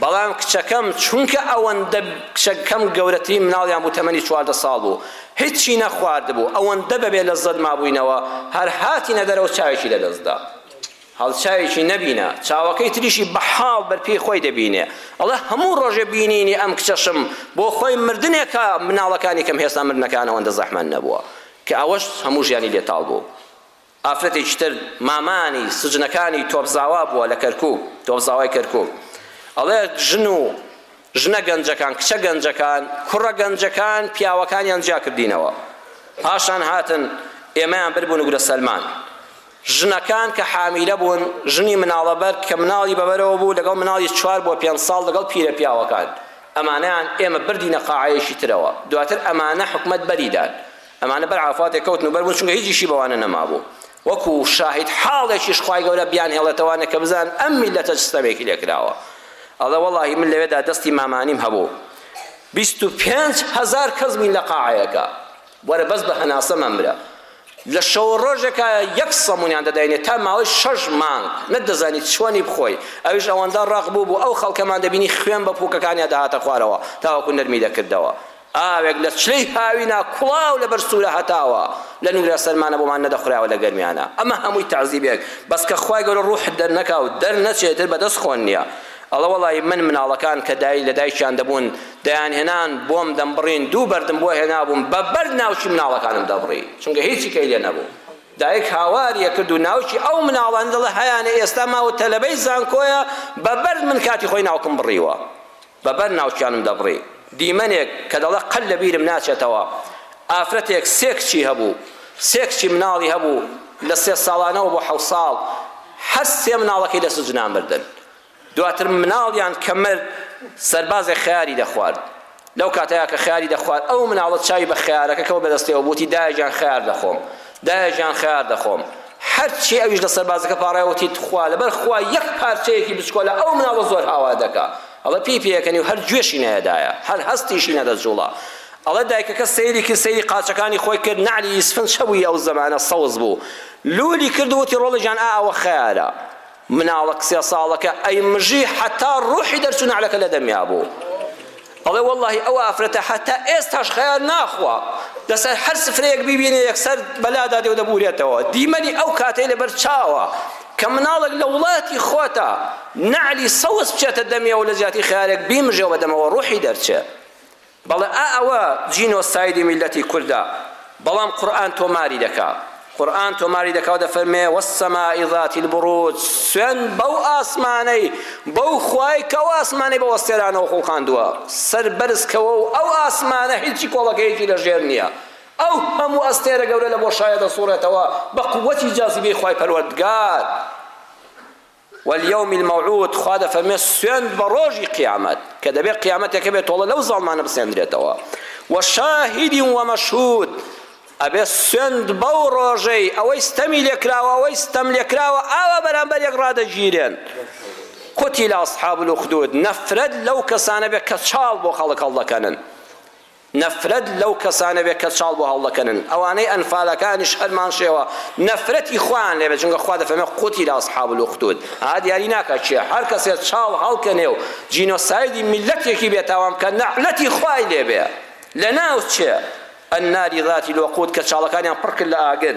بەڵام کچەکەم چونکە ئەوەندە کچەکەم گەورەترین مناڵیان بوو تەمەنی چواردە ساڵ بوو هیچی نەخواردبوو ئەوەندە بەبێ لەزەت مابووینەوە هەر هاتینە دەرەوە چاوێکی لەدەستدا هەڵچاوێکی نەبینە، چاوەکەی تریشی بە حاڵ بەرپێی خۆی دەبینێ. ئەڵێ هەموو ڕۆژێ بینینی ئەم کچەشم بۆ خۆی مردنێکە، مناڵەکانی کەم هێستا مردنەکان ئەوەندە زەحمەت نەبووە، کە ئەوەش هەموو ژیانی لێ تاڵ بوو. ئافرەتێکی تر مامانی سجنەکانی تۆپزاوا بووە لە کەرکووک، تۆپزاوای کەرکووک، ئەڵێ ژن و ژنە گەنجەکان، کچە گەنجەکان، کوڕە گەنجەکان پیاوەکانیان جیا کردینەوە، پاشان هاتن ئێمەیان بردبوو نوگرە سەلمان، ژنەکان کە حامیلە بوون، ژنی مناڵە بەرد کە مناڵی بە بەرەوە بوو لەگەڵ مناڵی چوار بۆ پێنج ساڵ لەگەڵ پیرە پیاوەکان ئەمانەیان ئێمە بردینە قاعەیەکی ترەوە دواتر ئەمانە حکومەت بەری دان ئەمانە بەر عەرەفاتێ کەوتن و بەر بوون چونکە هیچ ئیشی بەوانە نەمابوو وەکو شاهید حاڵێکیش خوای گەورە بیانهێڵێتەوانە کە بزان ئەم میللەتە چ ستەمێکی لێ کراوە ئەڵێ وەڵاهی من لەوێدا دەستی مامانیم هەبوو بیست و پێنج هەزار کەس بووین لە قاعەیەکە وەرە بەس بە هەناسە مەمرە. لە شەوو ڕۆژێکا یەک سەمونیان دەداینێ تا ماوەی شەش مانگ نەت دەزانی چۆنی بخۆی ئەویش ئەوەندە ڕەق بوو بوو ئەو خەڵکەمان دەبینی خوێن بە پوکەکانیا دەهاتە خوارەوە تاوەکو نەرمی دەکردەوە ئاوێک لە چلەی هاوینا کوڵاو لە بەر سورە هەتاوە لە نورا سەرمانە بۆمان نەدەخورایەوە لە گەرمیانا ئەمە هەمووی تەعزیبێک بەس کە خوای گەورە ڕوحت دەرنەکاو دەرنەچێ تر بەدەست خۆن نیە ئەڵە وەڵایی من مناڵەکان کە دای لە دایکیان دەبوون دەیانهێنان بۆم دەمبڕین دوو بەردم بۆ هێنابووم بە بەرد ناوکی مناڵەکانم دەبڕی چونکە هیچی کەی لێ نەبوو دایک هاواری یەکرد و ناوکی ئەو مناڵان دەڵێ هەیانە ئێستا ماوە تەلەبەی زانکۆیە بە بەرد من کاتی خۆی ناوکم بڕیوە بە بەر ناوکیانم دەبڕی دیمەنێک کە دەڵێ قەل لە بیرم ناچێتەوە ئافرەتێک سێ کچی هەبوو سێ کچی مناڵی هەبوو لە سێ ساڵانەوە بۆ حەو ساڵ هەر سێ مناڵەکەی لە سجنان بردن دواتر مناڵیان کە مرد سەربازێک خەیاری دەخوارد لەو کاتەیا کە خەیاری دەخوارد ئەو مناڵە چاوی بە خەیارەکە کەوت بە دەستێەوە بوتی دایە گیان خەیار دەخۆم دایە گیان خەیار دەخۆم هەرچی ئەویش لە سەربازەکە پاڕایوتی تخوا لەبەر خوا یەک پارچەیەکی بچکۆلە ئەو مناڵە زۆر هاوار دەکا ئەڵە پێی پێەکەنی و هەر گوێشی نەیەدایە هەر هەستیشی نەدەجوڵا ئەڵە دایکەکە سەیری کرد سەیری قاچەکانی خۆی کرد نەعلی ئیسفنج هەبووی ئەو زەمانە سەوز بوو لولی کرد وتی ڕۆڵە گیان ئا ئەوە خەیارە مناڵک سێ ساڵەکە ئەیمژی حەتا ڕوحی دەرچوو نەعلەکە لە دەمیا بوو ئەڵێ وەڵاهی ئەو ئافرەتە هەتا ئێستاش خەیار ناخوا لەسەر هەر سفرەیەک بیبینێ یەکسەر بەلادا دێ و دەبورێتەوە دیمەنی ئەو کاتەی لەبەر چاوە کە مناڵک لە وڵاتی خۆتا نەعلی سەوز بچێتە دەمیەوە لە جیاتی خەیارێک بیمژێ و بە دەمەوە ڕوحی دەرچێ بەڵێ ئا ئەوە جینۆسایدی میللەتی کوردە بەڵام قورئان تۆماری دەکا قورئان تۆماری دەکا و دەفەرمێ والسماء ذات البروج سوێند بەو ئاسمانەی بەو خوای کە ئەو ئاسمانەی بە وەستێرانەوە خوڵقاندووە سەر بەرز کەوە و ئەو ئاسمانە هیچی کۆڵەکەیەکی لە ژێر نییە ئەو هەموو ئەستێرە گەورە لە بۆشایە دەسوڕێتەوە بە قووەتی جازیبەی خوای پەروەردگار والیوم الموعود، خوا دەفەرموێت، سوێند بە ڕۆژی قیامەت، کە دەبێت قیامەتێک هەبێت تۆڵە لەو زاڵمانە بسێندرێتەوە، وشاهد ومشهود، ئەبێت سوێند بەو ڕۆژەی ئەوەی ستەمی لێکراوە ئەوەی ستەم لێکراوە ئاوا بەرامبەر یەک ڕادەگیرێن. قتل اصحاب الاخدود، نەفرەت لەو کەسانە بێت کە چاڵ بۆ خەڵک هەڵدەکەنن. نەفرەت لەو کەسانە بێت کە چاڵ بۆ هەڵدەکەنن، ئەوانەی ئەنفالەکانیش هەرمان شێوە نەفرەتی خۆیان لێ بێت، چونکە خوا دەفەرمێت، قتل اصحاب الاخدود، ئا دیاری ناکا کێ، هەر کەسێ چاڵ هەڵکەنێ و جینۆسایدی میللەتێکی بێتاوان بکا نەعلەتی خوای لێ بێ، لەناوچێ، النار ذات الوقود، کە چاڵەکانیان پڕ کرد لە ئاگر.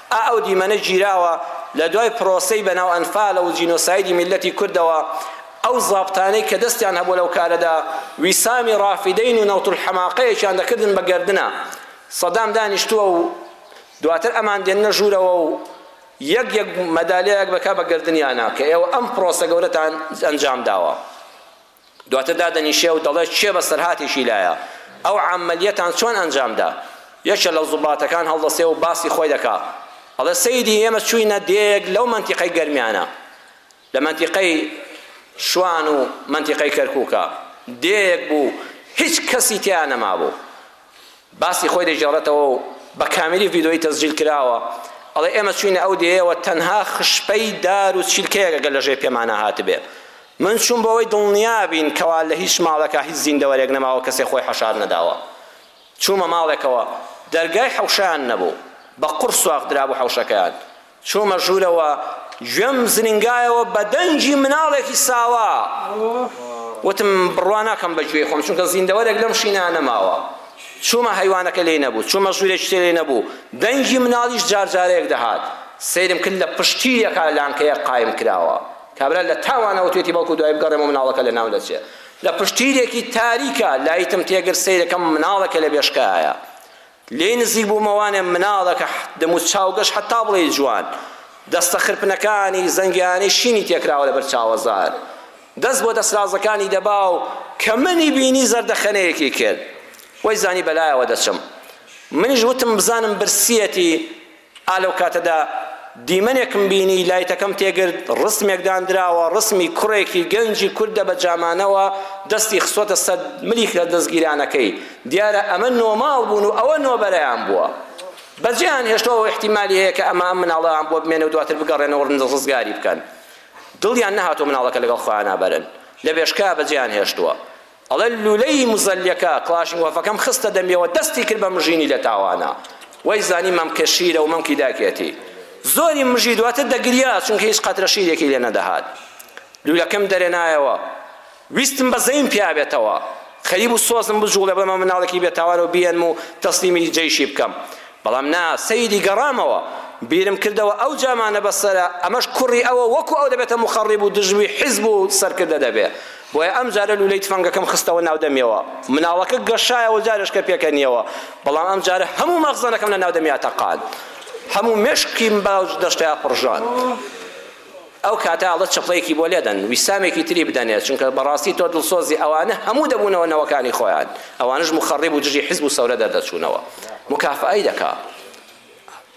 ئا ئەو دیمەنە گیراوە لە دوای پرۆسەی بە ناو ئەنفالە و جینۆسایدی میللەتی کوردەوە ئەو زابتانەی کە دەستیان هەبووە لەو کارەدا ویسامی ڕافیدەین و نەوت الحماقەیەکیان دەکردن بە گەردنە سەدام دانیشتووە و دواتر ئەمان دێننە ژوورەوە و یەک یەک مەدالیایەک بەکا بە گەردنیانە کە ئێوە ئەم پرۆسە گەورەتان ئەنجام داوە دواتر دادەنیشێ و دەڵێ کێ بەسەرهاتێکی لایە؟ ئەو عەمەلیەتان چۆن ئەنجامدا؟ یەکێ لە زوباتەکان هەڵدەستێ و باسی خۆی دەکا، ئەڵێ سەیدی ئێمە چووینە دێیەک لەو مەنتیقەی گەرمیانە، لە مەنتیقەی شوان و مەنتیقەی کەرکووکە، دێیەک بوو هیچ کەسی تێیا نەمابوو، باسی خۆی دەگێڕێتەوە و بە کاملی ڤیدۆیی تەسجیل کراوە ئەڵێ ئێمە چووینە ئەو دێیەوە تەنها خشپەی دار و چیلکەیەک ئەگەر لە ژێ پێمانا هاتبێ من چووم بۆ ئەوەی دڵنیا بین کەوا لە هیچ ماڵێکا هیچ زیندەوەرێک نەماوە کەسێ خۆی حەشار نەداوە چوومە ماڵێکەوە دەرگای حەوشەیان نەبوو بە قوڕ سواغ درابوو حەوشەکەیان چوومە ژوورەوە گوێم زرینگایەوە بە دەنگی مناڵێکی ساوا وتم بڕوا ناکەم بە گوێی خۆم چونکە زیندەوەرێک لەم شینە نەماوە چوومە هەیوانەکە لێی نەبوو چوومە ژوورێکی تێ لێ نەبوو دەنگی مناڵیش جار جارەیەک دەهات سەیرم کرد لە پشتی یەکا لانکەیە قایم کراوە کابرا لە تاوانەوە توێتی بەڵکو دوای بگەڕێم و مناڵەکە لە ناو دەچێ لە پشتیرێکی تاریکە لایتم تێگر سەیرەکەم مناڵەکە لە بێشکایە لێی نزیک بوومەوانێ مناڵەکە دەموچاوگەش حەتا بڵێی جوان دەستە خرپنەکانی زەنگیانی شینی تێکراوە لەبەر چاوەزار دەست بۆ دەسرازەکانی دەبا و کە منی بینی زەردەخەنەیەکی کرد وەی زانی بەلایەوە دەچم منیش وتم بزانم برسیەتی ئا لەو کاتەدا دیمەنێکم بینی لایتەکەم تێگرت، ڕسمێک داندراوە، ڕسمی کوڕێکی گەنجی کوردە بە جامانەوە دەستی خستووەتە سەر ملی دەستگیرانەکەی، دیارە ئەمە نۆماڵ بوون و ئەوە نۆبەرەیان بووە. بەجێیان هێشتووە و ئیحتیمالی هەیە کە ئەمە ئەم مناڵەیان بۆ بمێنێ و دواتر بگەڕێنەوە و ڕزگاری بکەن. دڵیان نەهاتووە مناڵەکە لەگەڵ خۆیانا بەرن. لە بێشکا بەجێیان هێشتووە. ئەڵێ لولەی مزەلیەکە کڵاشینکۆفەکەم خستە دەمیەوە دەستی کرد بە مژینی لە تاوانە وای زانی مەمکە شیرە و مەمکی داکێتی زۆری مژی دواتر دەگریا چونکە هیچ قەترە شیرێکی لێ نەدەهات لولەکەم دەرێنایەوە ویستم بە زەین پیابێتەوە خەریب و سۆزم بجوڵێ بڵێ مە مناڵێکی بێتاوان و بیێنم و تەسلیمی جەیشی بکەم بەڵام نا سەیری گەڕامەوە بیرم کردەوە ئەو جامانە بەسەرە ئەمەش کوڕی ئەوە وەکو ئەو دەبێتە مخەڕیب و دژوی حیزب و سەرکردە دەبێ بۆیە ئەمجارە لوولەی تفەنگەکەم خستەوە ناو دەمیەوە، مناڵەکە گەشایەوە جارێشکە پێکەنیەوە، بەڵام ئەمجارە هەموو مەخزەنەکەم لەناو دەمیا تەقاند، هەموو مێشکیم بەو دەشتەیا پڕژاند. ئەو کاتە ئەڵێت چەپڵەیەکی بۆ لێدەن، ویستامێکی تری بدەنێت، چونکە بەڕاستی تۆ دڵسۆزی، ئەوانە هەموو دەبوونەوە نەوەکانی خۆیان، ئەوانەش موخەڕیب و دژی حیزب و سەورە دەردەچوونەوە، مکافئەی دەکا.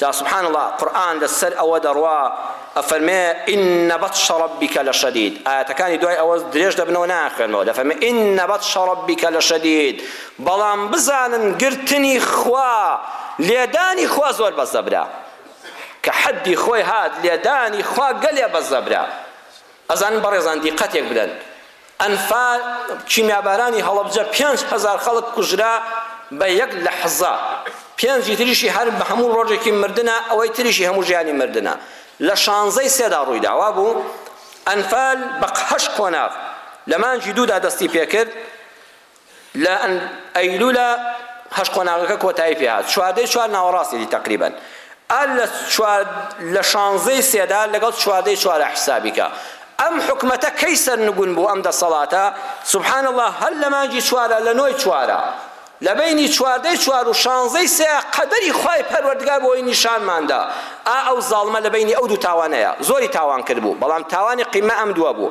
جا سبحان اللە قورئان لە سەر ئەوە دەڕوا ئەفەرمێ ان بطش ربک لشدید ئایەتەکانی دوای ئەوە درێژ دەبنەوە نایانخوێنمەوە دەفەرمێ ان بطش ربک لشدید بەڵام بزانن گرتنی خوا لێدانی خوا زۆر بە زەبرە کە حەدی خۆی هات لێدانی خوا گەلێ بە زەبرە ئەزانن بەڕێزان دیقەتێک بدەن ئەنفال، کیمیابارانی هەڵەبجە پێنج هەزار خەڵک کوژرا بە یەک لەحزە، پێنجی تریشی هەر بە هەموو ڕۆژێکی مردنە، ئەوەی تریشی هەموو ژیانی مردنە. لە شانزەی سێدا ڕوویدا. وابوو ئەنفال بە هەشت قۆناغ لە مانگی دوودا دەستی پێکرد، لە ئەیلوولە هەشت قۆناغەکە کۆتایی پێهات، چواردەی چوار ناوەڕاستیەتی تەقریبەن، ئا لە چوار لە شانزەی سێدا لەگەڵ چواردەی چوارا حیسابی کە. ئەم حکومەتە کەی سەرنگون بوو ئەم دەسەڵاتە؟ سبحان اللە هەر لە مانگی چوارا لە نۆی چوارا لە بەینی چواردەی چوار و شانزەی سێا قەدەری خوای پەروەردگار بۆی نیشانمان دا ئا ئەو زاڵمە لە بەینی ئەو دوو تاوانەیا زۆری تاوان کرد بوو بەڵام تاوانی قیمە ئەم دووە بوو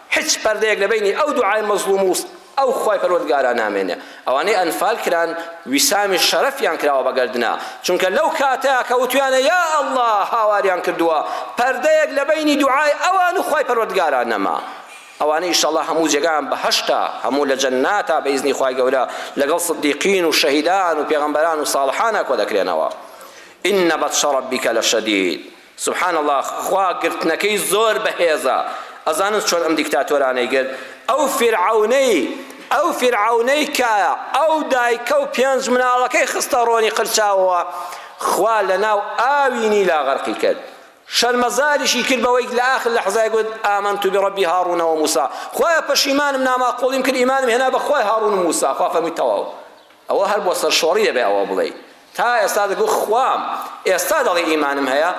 هیچ پەردەیەک لە بەینی ئەو دوعای مەزڵوم و ئەو خوای پەروەردگارا نامێنێ ئەوانەی ئەنفال کران ویسامی شەرەفیان کراوە بە گەردنا چونکە لەو کاتە کە وتویانە یا اللە هاواریان کردووە پەردەیەک لە بەینی دوعای ئەوان و خوای پەروەردگارا نەما ئەوانە ئیشەڵا هەموو جێگایان بەهەشتە هەموو لە جەنناتە بە ئیزنی خوای گەورە لەگەڵ سدیقین و شەهیدان و پێغەمبەران و ساڵحانا کۆدەکرێنەوە ان بطش ربک لشدید سبحان اللە خوا گرتنەکەی زۆر بەهێزە ئەزانن چۆن ئەم دیکتاتۆرانەی گرت ئەو فیرعەونەی ئەو فیرعەونەی کە ئەو دایکە و پێنج مناڵەکەی خستە ڕۆنی قرچاوەوە خوا لەناو ئاوی نیلا غەرقی کرد شەرمەزاریشی کرد بەوەی لە ئاخر لەحزای گوت ئامنت بربی هاڕون و موسا خوایە پەشیمانم ناماقوڵیم کرد ئیمانم هێنا بە خوای هاڕون و موسا خوا فەرمی تەواو ئەوە هەر بۆ سەرشۆڕی دەبێ ئەوە بڵێی تا ئێستا دەگو خوام ئێستا دەڵێی ئیمانم هەیە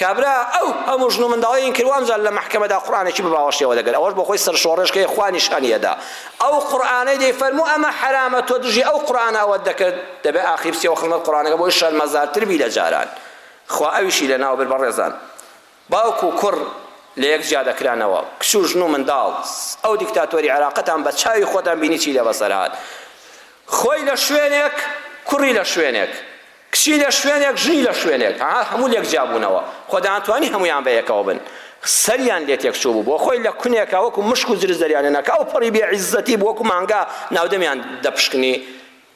کابرا ئەو هەموو ژن و منداڵی ئینکرد وام زان لە مەحکەمەدا قورئانێکی بە باوەش لێوە دەگرت ئەوەش بۆ خۆی سەرشۆڕێش کەی خوا نیشانی ئەدا ئەو قورئانەی دەی فەرموو ئەمە حەرامە تۆ دژی ئەو قورئانە ئەوەت دەکرد دەبێ ئاخی بچیەوە خزمەت قورئانەکە بۆی شەرمەزارتر بی لە جاران خوا ئەویشی لە ناو بر بەڕێزان باوک و کوڕ لەیەک جیا دەکرانەوە، کچ و ژن و منداڵ، ئەو دیکتاتۆری عێراقەتان بە چاوی خۆتان بینی چی لێ بەسەر هات، خۆی لە شوێنێک، کوڕی لە شوێنێک، کچی لە شوێنێک، ژنی لە شوێنێک، ها هەموو لێک جیا بوونەوە، خۆ دەیانتوانی هەموویان بە یەکەوە بن، سەریان لێ تێک چووبوو، بۆ خۆی لە کونێکا وەکو مشک و جرج دەریان لێ ناکا، ئەو پەڕی بێ عیززەتی بوو وەکو مانگا ناودەمیان دەپشکنی،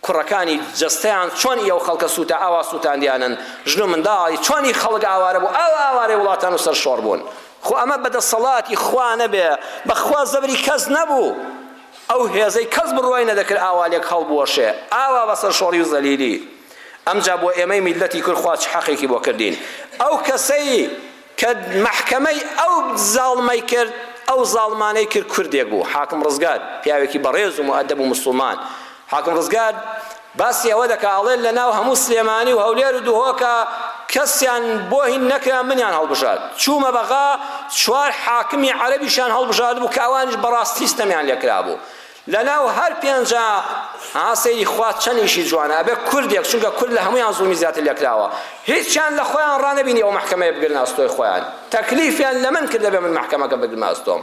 کوڕەکانی جەستەیان چۆن ئی ئەو خەڵکە سووتا ئاوا سووتاندیانن، ژن و منداڵی چۆن ئی خەڵک ئاوارە بوو ئاوا ئاوارەی وڵاتان و سەرشۆڕ بوون. خۆ ئەمە بە دەسەڵاتی خوا نەبێ، بە خوا زەبری کەس نەبوو، ئەو هێزەی کەس بڕوای نەدەکرد ئاوا لێک هەڵبوەشێ، ئاوا بە سەرشۆڕی و زەلیلی. ئەمجا بۆ ئێمەی میللەتی کورد خوا چ حەقێکی بۆ کردین؟ ئەو کەسەی کە مەحکەمەی ئەو زاڵمەی کرد ئەو زاڵمانەی کرد کوردێک بوو حاکم ڕزگار پیاوێکی بەڕێز و موئەدەب و موسڵمان حاکم ڕزگار باسی ئەوە دەکا ئەڵێ لە ناو هەموو سلێمانی و هەولێر و دهۆکە کەسیان بۆ هین نەکرا منیان هەڵبژارد چوومە بەغا چوار حاکمی عەرەبیشان هەڵبژارد بوو کە ئەوانیش بەڕاستی ستەمیان لێکرابوو لەناو هەر پێنجا ها سەیری خوا چەند ئیشی جوانە ئەبێ کوردێک چونکە کورد لە هەموویان زوڵمی زیاتر لێکراوە هیچیان لە خۆیان ڕانەبینی ئەو مەحکەمەیە بگرنە ئەستۆی خۆیان تەکلیفیان لە من کردە بێ من مەحکەمەکە بگرمە ئەستۆم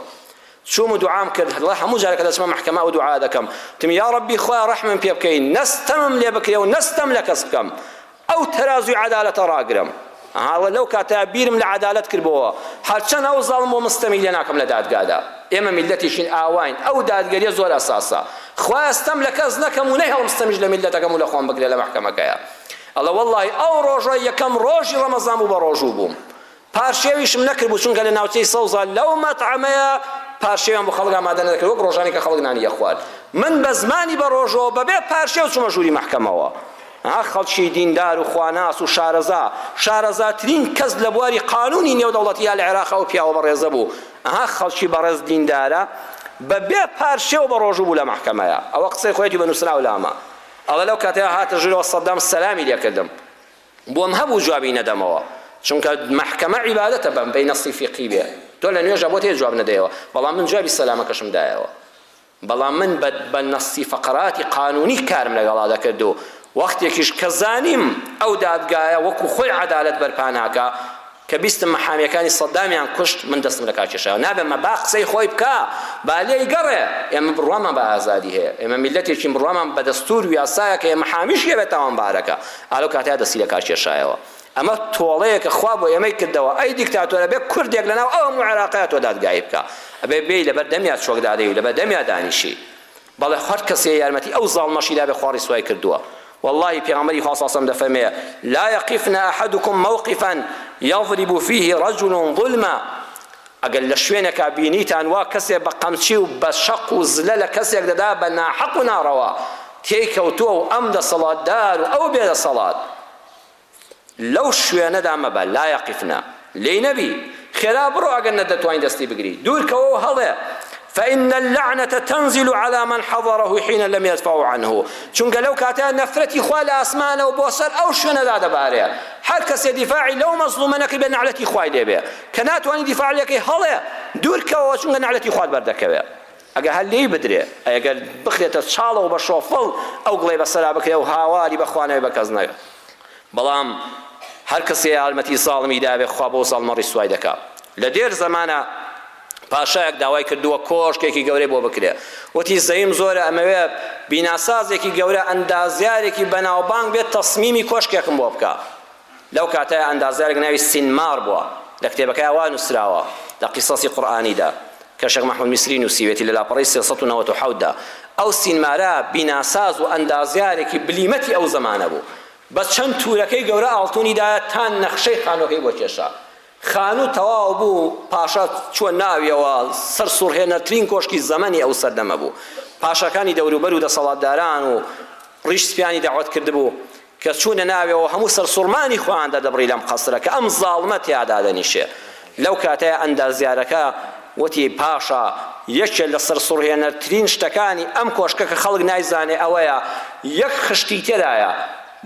چووم و دوعام کرد ڵە هەموو جارەکە دەچمە مەحکەمە ئەو دوعا دەکەم تم یا ڕەبی خوایە ڕەحمم پێ بکەی نەستەمم لێ بکرێ و نەستەم لە کەس بکەم ئەو تەرازووی عەدالەتە ڕاگرم. ئەها وە لەو کاتە بیرم لە عەدالەت کردبۆوە. هەرچەن ئەو زاڵم بۆ من ستەمی لێ ناکەم لە دادگادا. ئێمە میللەتێکین ئاواین. ئەو دادگەریە زۆر ئەساسە. خوایە ستەم لە کەس نەکەم و نەهێڵم ستەمیش لە میللەتەکەم و لە خۆم بکرێ لە مەحکەمەکەیا. ئەڵێ وەڵڵاهی ئەو ڕۆژە یەکەم ڕۆژی ڕەمەزان بوو بە ڕۆژوو بووم. پارشێویشم نەکردبوو چونکە لە ناوچەی سەوزە لەو مەتعەمەیە پارشێویان بۆ خەڵک ئامادە نەدەکرد وەک ڕۆژانی کە خەڵک نانی ئەخوارد من بە زمانی بەڕۆژەوە بەبێ پارشێو چوومە ژووری مەحکەمەوە ها خەڵکی دیندار و خواناس و شارەزا شارەزاترین کەس لە بواری قانونی نێودەوڵەتی یا لە عێراق ئەو پیاوە بەڕێزە بوو ها خەڵکی بەڕێز دیندارە بەبێ پارشێو بەڕۆژوو بوو لە مەحکەمەیە ئەوە قسەی خۆیەتی بە نووسراو لامە ئەڵە لەو کاتەیە هاتە ژوورەوە سەدام سەلامی لێکردم بۆم هەبوو جوابی نەدەمەوە چونکە مەحکەمە عیبادەتە بەم بەی نەسی فیقی بێ تۆ لە نوێژا بۆ تێ جواب نەدەیەوە بەڵام من جوابی سەلامەکەشم دایەوە بەڵام من بە نەسی فەقراتی قانونی کارم لەگەڵا دەکرد و وەختێکیش کە زانیم ئەو دادگایە وەکو خۆی عەدالەت بەرپاناکە کە بیستم مەحامیەکانی سەدامیان کوشت من دەستم لە کار کێشایەوە نابێ مەباغ قسەی خۆی بکا با لێی گەڕێ ئێمە بڕوامان بە ئازادی هەیە ئێمە میلەتێکین بڕوامان بە دەستور و یاسایە کە یە مەحامیش یەوێ تاوانبارەکە ئالەو کاتەیا دەستی لە کار کێشایەوە ئەمە تۆڵەیەکە خوا بۆ ئێمەی کردەوە ئەی دیکتاتۆر ئەبێ کوردێک لەناو ئەو هەموو عێراقەیا تۆ دادگایی بکا ئەبێ بێی لەبەر دەمیا چۆکدادەی و لەبەر دەمیا دانیشی بەڵێ هەر کەسێ یارمەتی ئەو زاڵمەشی دابێ خوا ڕیسوای کردووە وەڵاهی پێغەمبەری خوا صلی اللە علیە و سلم دەفەرمێ لا یقفن احدکم موقفا یضرب فیه رجل ظلما ئەگەر لە شوێنێکا بینیتان وا کەسێ بە قەمچی و بە شەق و زلە لە کەسێک دەدا بە ناحەق و ناڕەوا تێی کەوتووە و ئەم دەسەڵاتدار و ئەو بێ دەسەڵات لەو شوێنەدا مەبە، لا یقفن، لێی نەبی، خێرا بڕۆ ئەگەر نەدەتوانی دەستی بگری، دوور کەوە و هەڵێ، فإن اللعنة تنزل علی من حضره حین لم یدفعوا عنه، چونکە لەو کاتە نەفرەتی خوا لە ئاسمانەوە بۆ سەر ئەو شوێنەدا دەبارێ، هەر کەسێ دیفاعی لەو مەزڵومە نەکردبێ نەعلەتی خوای لێ بێ، کە ناتوانی دیفاع لێ کەی هەڵێ، دوور کەوەوە چونکە نەعلەتی خوات بەر دەکەوێ. ئەگەر هەر لێی بدرێ، ئەی ئەگەر بخرێتە چاڵەوە بە شۆفڵ و ئەو گڵەی بە سەرا بکرێ و هاواری بە خوا نەوێ بە کەس نەوێ. بەڵام هەر کەس یارمەتی زاڵمی دابێ خوا بەو زاڵمە ڕیسوای دەکا. لە دێر زەمانا پاشایەک داوای کردووە کۆشکێکی گەورەی بۆ بکرێ. وتی زەیم زۆرە ئەمەوێ بیناسازێکی گەورە ئەندازیارێکی بەناوبانگ بێ تەسمیمی کۆشکێکم بۆ بکا. لەو کاتەیا ئەندازیارێک ناوی سینمار بووە، لە کتێبەکەیا وا نووسراوە، لە قیسەسی قورئانیدا، کە شێخ مەحموود میسری نووسیوێتی لە لاپەڕەی سێ سەد و نەوەد و حەوت دا، ئەو سینمارە بیناساز و ئەندازیارێکی بلیمەتی ئەو زەمانە بوو، بە چەند تورەکەی گەورە ئاڵتوونی دایە تا نەخشەی خانووەکەی بۆ کێشا. خانوو تەواو بوو، پاشا چووە ناویەوە، سەرسووڕهێنەرترین کۆشکی زەمەنی ئەو سەردەمە بوو، پاشاکانی دەوروبەر و دەسەڵاتداران و ڕیش سپیانی دەعوەت کردبوو، کە چوونە ناوێەوە هەموو سەرسوڕمانی خۆیان دەردەبڕی لەم قەسرە کە ئەم زاڵمە تێیا دادەنیشێ لەو کاتەیا ئەندازیارەکە وتی پاشا یەکێ لە سەرسوڕهێنەرترین شتەکانی ئەم کۆشکە کە خەڵک نایزانێ ئەوەیە یەک خشتی تێدایە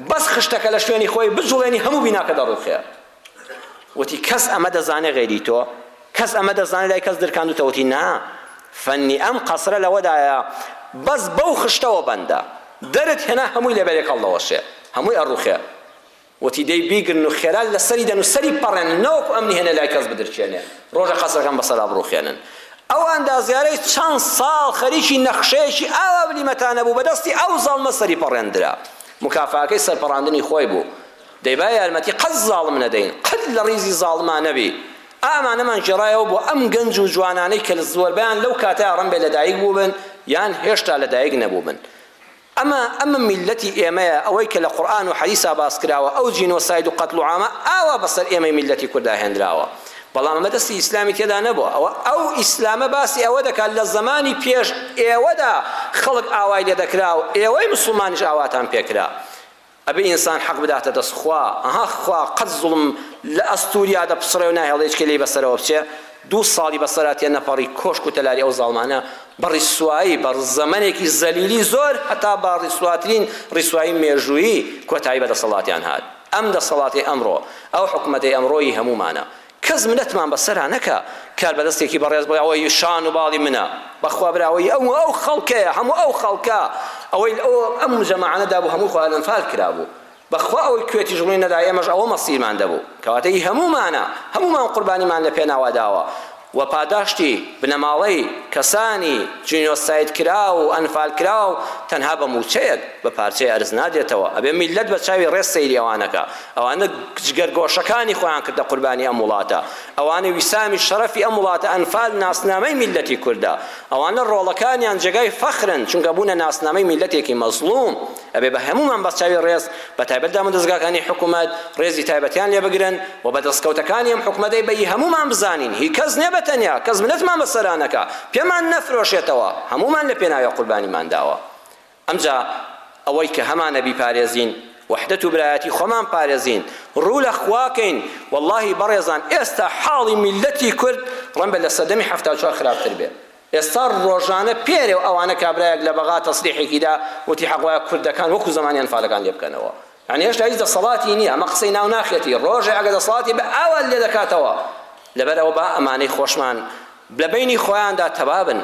بەس خشتەکە لە شوێنی خۆی بجوڵێنی هەموو بیناکە دەڕووخێ. وتی، کەس ئەمە دەزانێ غەیری تۆ؟ کەس ئەمە دەزانێ؟ لای کەس درکاندووتەوە؟ وتی، نا، فەنی ئەم قەسرە لەوەدایە بەس بەو خشتەوە بەندە، دەرت هێنا هەمووی لەبەرێک هەڵدەوەشێ، هەمووی ئەڕووخێ. وتی، دەی بیگرن و خێرا لەسەری دەن و سەری بپەڕێنن، نەوەکو ئەمنی هێنێ لای کەس بدرکێنێ، ڕۆژێ قەسرەکەم بەسەرا بڕووخێنن. ئەو ئەندازیارەی چەند ساڵ خەریکی نەخشەیەکی ئاوا بلیمەتانە بوو، بە دەستی ئەو زەڵمە سەری پەڕێندرا. موکافائەکەی سەرپەڕاندنی خۆی بوو. دەی با یارمەتی قەت زاڵم نەدەین قەت لە ڕیزی زاڵما نەبی ئا ئەمانەمان گێڕایەوە بۆ ئەم گەنج و جوانانەی کە زۆربەیان لەو کاتەیا ڕەمبێ لە دایک بووبن یان هێشتا لە دایک نەبووبن ئەمە ئەمە میللەتی ئێمەیە ئەوەی کە لە قورئان و حەدیسا باس کراوە ئەو جینۆساید و قەتڵ و عامە ئاوا بەسەر ئێمەی میللەتی کوردا هێنراوە بەڵام ئەمە دەستی ئیسلامی تێدا نەبووە ئەوە ئەو ئیسلامە باسی ئەوە دەکات لە زەمانی پێش ئێوەدا خەڵک ئاوای لێ دەکرا و ئێوەی مسوڵمانیش ئاواتان پێکرا ئەبێ ئینسان حەق بداتە دەست خوا ها خوا قەت زوڵم لە ئەستوریا دەپچڕێ و ناهێڵێ هیچ کێ لێی بەسەرەوە بچێ دوو ساڵی بەسەرا تێ نەپەڕی کۆشک و تەلاری ئەو زاڵمانە بە ڕیسوایی بە زەمەنێکی زەلیلی زۆر هەتا بە ڕیسواترین ڕیسوایی مێژوویی کۆتایی بە دەسەڵاتیان هات ئەم دەسەڵاتەی ئەمڕۆ ئەو حکومەتەی ئەمڕۆیی هەموومانە کەس منەتمان بەسەرا نەکا کاربەدەستێکی بەڕێز بڵێ ئەوەی شان و باڵی منە بەخوا برا ئەوەی ئەو ئەو خەڵکەیە هەموو ئەو خەڵکە ئەوەی لە ئەم مجەمەعانە دابوو هەمووی خۆ ئەلەنفال کرابوو بەخوا ئەوەی کوێتیش ڕووی نەدا ئێمەش ئەوە مەسیرمان دەبوو کەواتە هی هەموومانە هەموومان قوربانیمان لە پێناوا داوە و پاداشتی بنەماڵەی کەسانی جینۆساید کراو و ئەنفال کراو تەنها بە مووچەیەک بە پارچەی ئەرز نادێتەوە ئەبێ میللەت بە چاوی ڕێز سەیری ئەوانەکا ئەوانە جگەر گۆشەکانی خۆیان کردە قوربانی ئەم وڵاتە، ئەوانە ویسامی شەرەفی ئەم وڵاتە، ئەنفال ناسنامەی میللەتی کوردە، ئەوانە ڕۆڵەکانیان جێگای فەخرن چونکە بوونە ناسنامەی میللەتێکی مەزڵوم، ئەبێ بە هەموومان بە چاوی ڕێز بە تایبەت دامودەزگاکانی حکومەت ڕێزی تایبەتیان لێ بگرن و بە دەستکەوتەکانی ئەم حکومەتەی بە ی هەموومان بزانین هی کەس نیە بە تەنیا کەس منەتمان بە سەرانەکە پێمان نەفرۆشێتەوە هەموومان لە پێناویا قوربانیمان داوە ئەمجا ئەوەی کە هەمانە بیپارێزین وەحدەت و برایەتی خۆمان پارێزین ڕوو لە خوا کەین وەڵاهی بەڕێزان ئێستا حاڵی میللەتی کورد ڕەنبە لە سەردەمی حەفتا و چوار خراپتر بێ ئێستا ڕۆژانە پێرێ و ئەوانە کابرایەک لە بەغا تەسریحێکی دا وتی حەق وایە کوردەکان وەکو زەمانی ئەنفالەکان لێ بکەنەوە یانی هێشتا هیچ دەسەڵاتی نیە ئەمە قسەی ناو ناخێتی ڕۆژێ ئەگە دەسەڵاتی بە ئاوات لێ دەکاتەوە لەبەر ئەوە با ئەمانەی خۆشمان لە بینی خۆیاندا تەبابن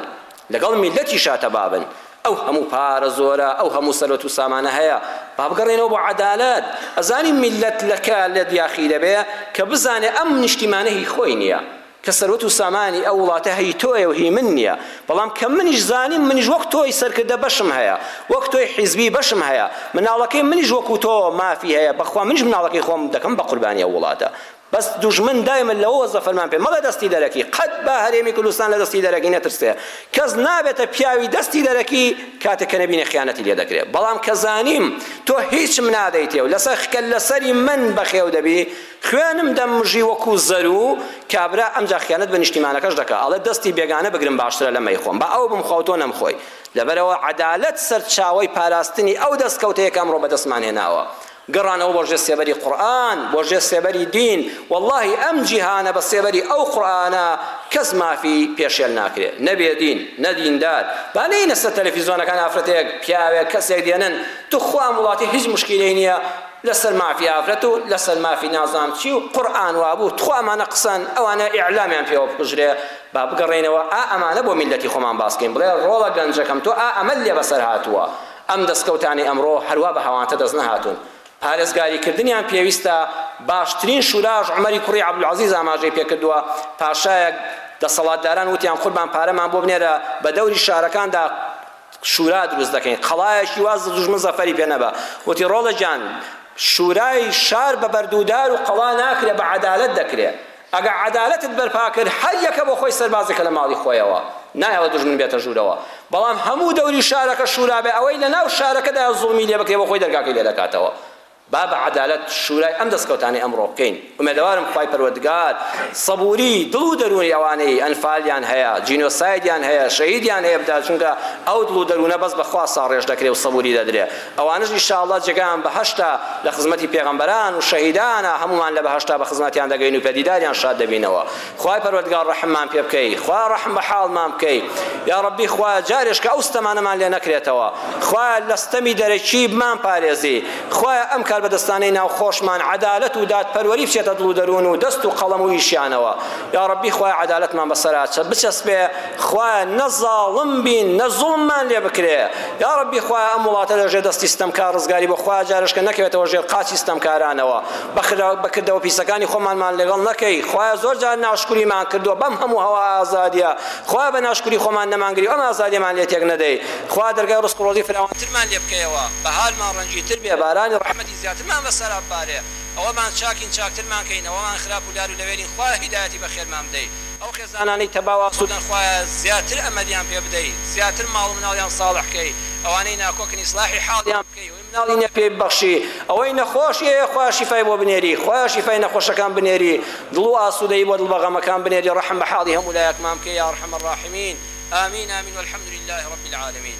لەگەڵ میلەتیشا تەبابن ئەو هەموو پارە زۆرە ئەو هەموو سەرەت و سامانە هەیە با بگەڕێنەوە بۆ عەدالەت ئەزانی میلەت لەکە لە دیاخی دەبێ کە بزانێ ئەم نیشتیمانە هی خۆی نییە کە سەروەت و سامانی ئەو وڵاتە هەی تۆیە و هی من نیە، بەڵام کە منیش زانیم منیش وەک تۆی سەرکردە بەشم هەیە، وەک تۆی حیزبی بەشم هەیە، مناڵەکەی منیش وەکو تۆ مافی هەیە، بەخوا منیش مناڵەکەی خۆم دەکەم بە قوربانی ئەو وڵاتە، بەس دوژمن دایمە لەوەوە زەفەرمان پێ مەڵێ دەستی دەرەکی، قەت با هەرێمی کوردستان لە دەستی دەرەکی نەترسێ، کەس نابێتە پیاوی دەستی دەرەکی کاتێ کە نەبینێ خیانەتی لێ دەکرێ، بەڵام کە زانیم تۆ هیچم نادەیتێ و لەسەر کەللەسەری من بەخێو دەبی، خوێنم دەم مژی وەکو زەرو کابرا ئەمجا خیانەت بە نیشتیمانەکەش دەکا ئەڵێ دەستی بێگانە بگرم باشترە لەمەی خۆم با ئەو بم خواو تۆ نەم خۆی لەبەرئەوە عەدالەت سەرچاوەی پاراستنی ئەو دەسکەوتەیە کە ئەمڕۆ بەدەستمان هێناوە گەڕانەوە بۆ ژێر سێبەری قورئان بۆ ژێر سێبەری دین وەڵاهی ئەم جیهانە بە سێبەری ئەو قورئانە کەس مافی پێشێل ناکرێ نە بێدین نە دیندار با نەینە سەر تەلەفیزۆنەکان ئافرەتێک پیاوێک کەسێک دێنن توخوا ئەم وڵاتە هیچ موشکیلەی نیە لەسەر مافی ئافرەت و لەسەر مافی نازانم چی و قورئان وابوو تخوا ئەمانە قسەن ئەوانە ئیعلامیان پێوە بکوژرێ با بگەڕێینەوە ئا ئەمانە بۆ میللەتی خۆمان باس کەین بڵێ ڕۆڵە گەنجەکەم تۆ ئا ئەمەت لێ بەسەر هاتووە ئەم دەسکەوتانەی ئەمڕۆ هەروا بە هەوانتە دەست نەهاتوون پارێزگاری کردنیان پێویستە باشترین شوراش عومەری کوڕی عەبدولعەزیز ئاماژەی پێکردووە پاشایەک دەسەڵاتداران وتیان قوربان پارەمان بۆ بنێرە بە دەوری شارەکاندا شورا دروست دەکەین قەڵایەکی واز دوژمن زەفەری پێ نەبا وتی ڕۆڵە گیان شورای شار بە بەردودار و قەڵا ناکرێ بە عەدالەت دەکرێ ئەگە عەدالەتت بەرپا کرد هەر یەکە بۆ خۆی سەربازێکە لە ماڵی خۆیەوە نایەڵە دوژمن بێتە ژوورەوە بەڵام هەموو دەوری شارەکە شورا بێ ئەوەی لە ناو شارەکەدا زوڵمی لێ بکرێ بۆ خۆی دەرگاکەی لێ دەکاتەوە با بە عەدالەت شورای ئەم دەستکەوتانەی ئەمڕۆ بکەین. ئومێدەوارم خوای پەروەردگار سەبووری دڵ و دەروونی ئەوانەی ئەنفالیان هەیە، جینۆسایدیان هەیە، شەهیدیان هەیە بدات، چونکە ئەو دڵ و دەروونە بەس بە خوا ساڕێژ دەکرێ و سەبووری دەدرێ. ئەوانەش ان شاء اللە جێگایان بەهەشتە لە خزمەتی پێغەمبەران و شەهیدان، هەموومان لە بەهەشتا بە خزمەتیان دەگەین و پێدیداریان شاد دەبینەوە. خوای پەروەردگار ڕەحممان پێ بکەی خوایە ڕەحم بە حاڵمان بکەی یاڕەبی خوایە جارێش کە ئەو ستەمانەمان لێ نەکرێتەوە خوایە لە ستەمی دەرەکی بمان پارێزی خوایە ئەم کاربەدەستانەی ناو خۆشمان عەدالەت و دادپەروەری بچێتە دڵ و دەروون و دەست و قەڵەم و ئیشیانەوە یاڕەبی خوایە عەدالەتمان بەسەرا بچەسپێ خوایە نە زاڵم بین نە زوڵممان لێ بکرێ یاڕەبی خوایە ئەم وڵاتە لە ژێر دەستی ستەمکار ڕزگاری بۆ خوایە جارێش کە نەکەوێتەوە ژێر قاچی ستەمکارانەوە بە کردەوە پیسەکانی خۆمانمان لەگەڵ نەکەی خوایە زۆر جار ناشکوریمان کردوە بەم هەموو هەوا ئازادیە خوایە بە ناشکوری خۆمان نەمانگری و ئەم ئازادیەمان لێ تێک نەدەی خوایە دەرگای ڕزق و ڕۆزی فراوانترمان لێ بکەیەوە بەهارمان ڕەنگیتر بێ بارانی ڕەحمەتی زیاترمان بەسەرا ببارێ ئەوەمان چاکین چاکترمان کەی نەوەمان خراپ و لار و لەوێنین خوایە هیدایەتی بە خێرمان بدەی ئەو خێزانانەی تەبا و ئاسودەن خوایە زیاتر ئەمەلیان پێ بدەی زیاتر ماڵ و مناڵیان ساڵح کەی ئەوانەی ناکۆکن ئیسلاحی حاڵیان بکەی مناڵی نوێ پێی ببەخشی ئەوەی نەخۆش ئێ خوایە شیفای بۆ بنێری خوایە شیفای نەخۆشەکان بنێری دڵ و ئاسودەی بۆ دڵ بە غەمەکان بنێری ڕەحم بە حاڵی هەموو لایەکمان بکەی یاڕحمە ڕاحمین ئامین ئامین والحمدللە رب العالمین.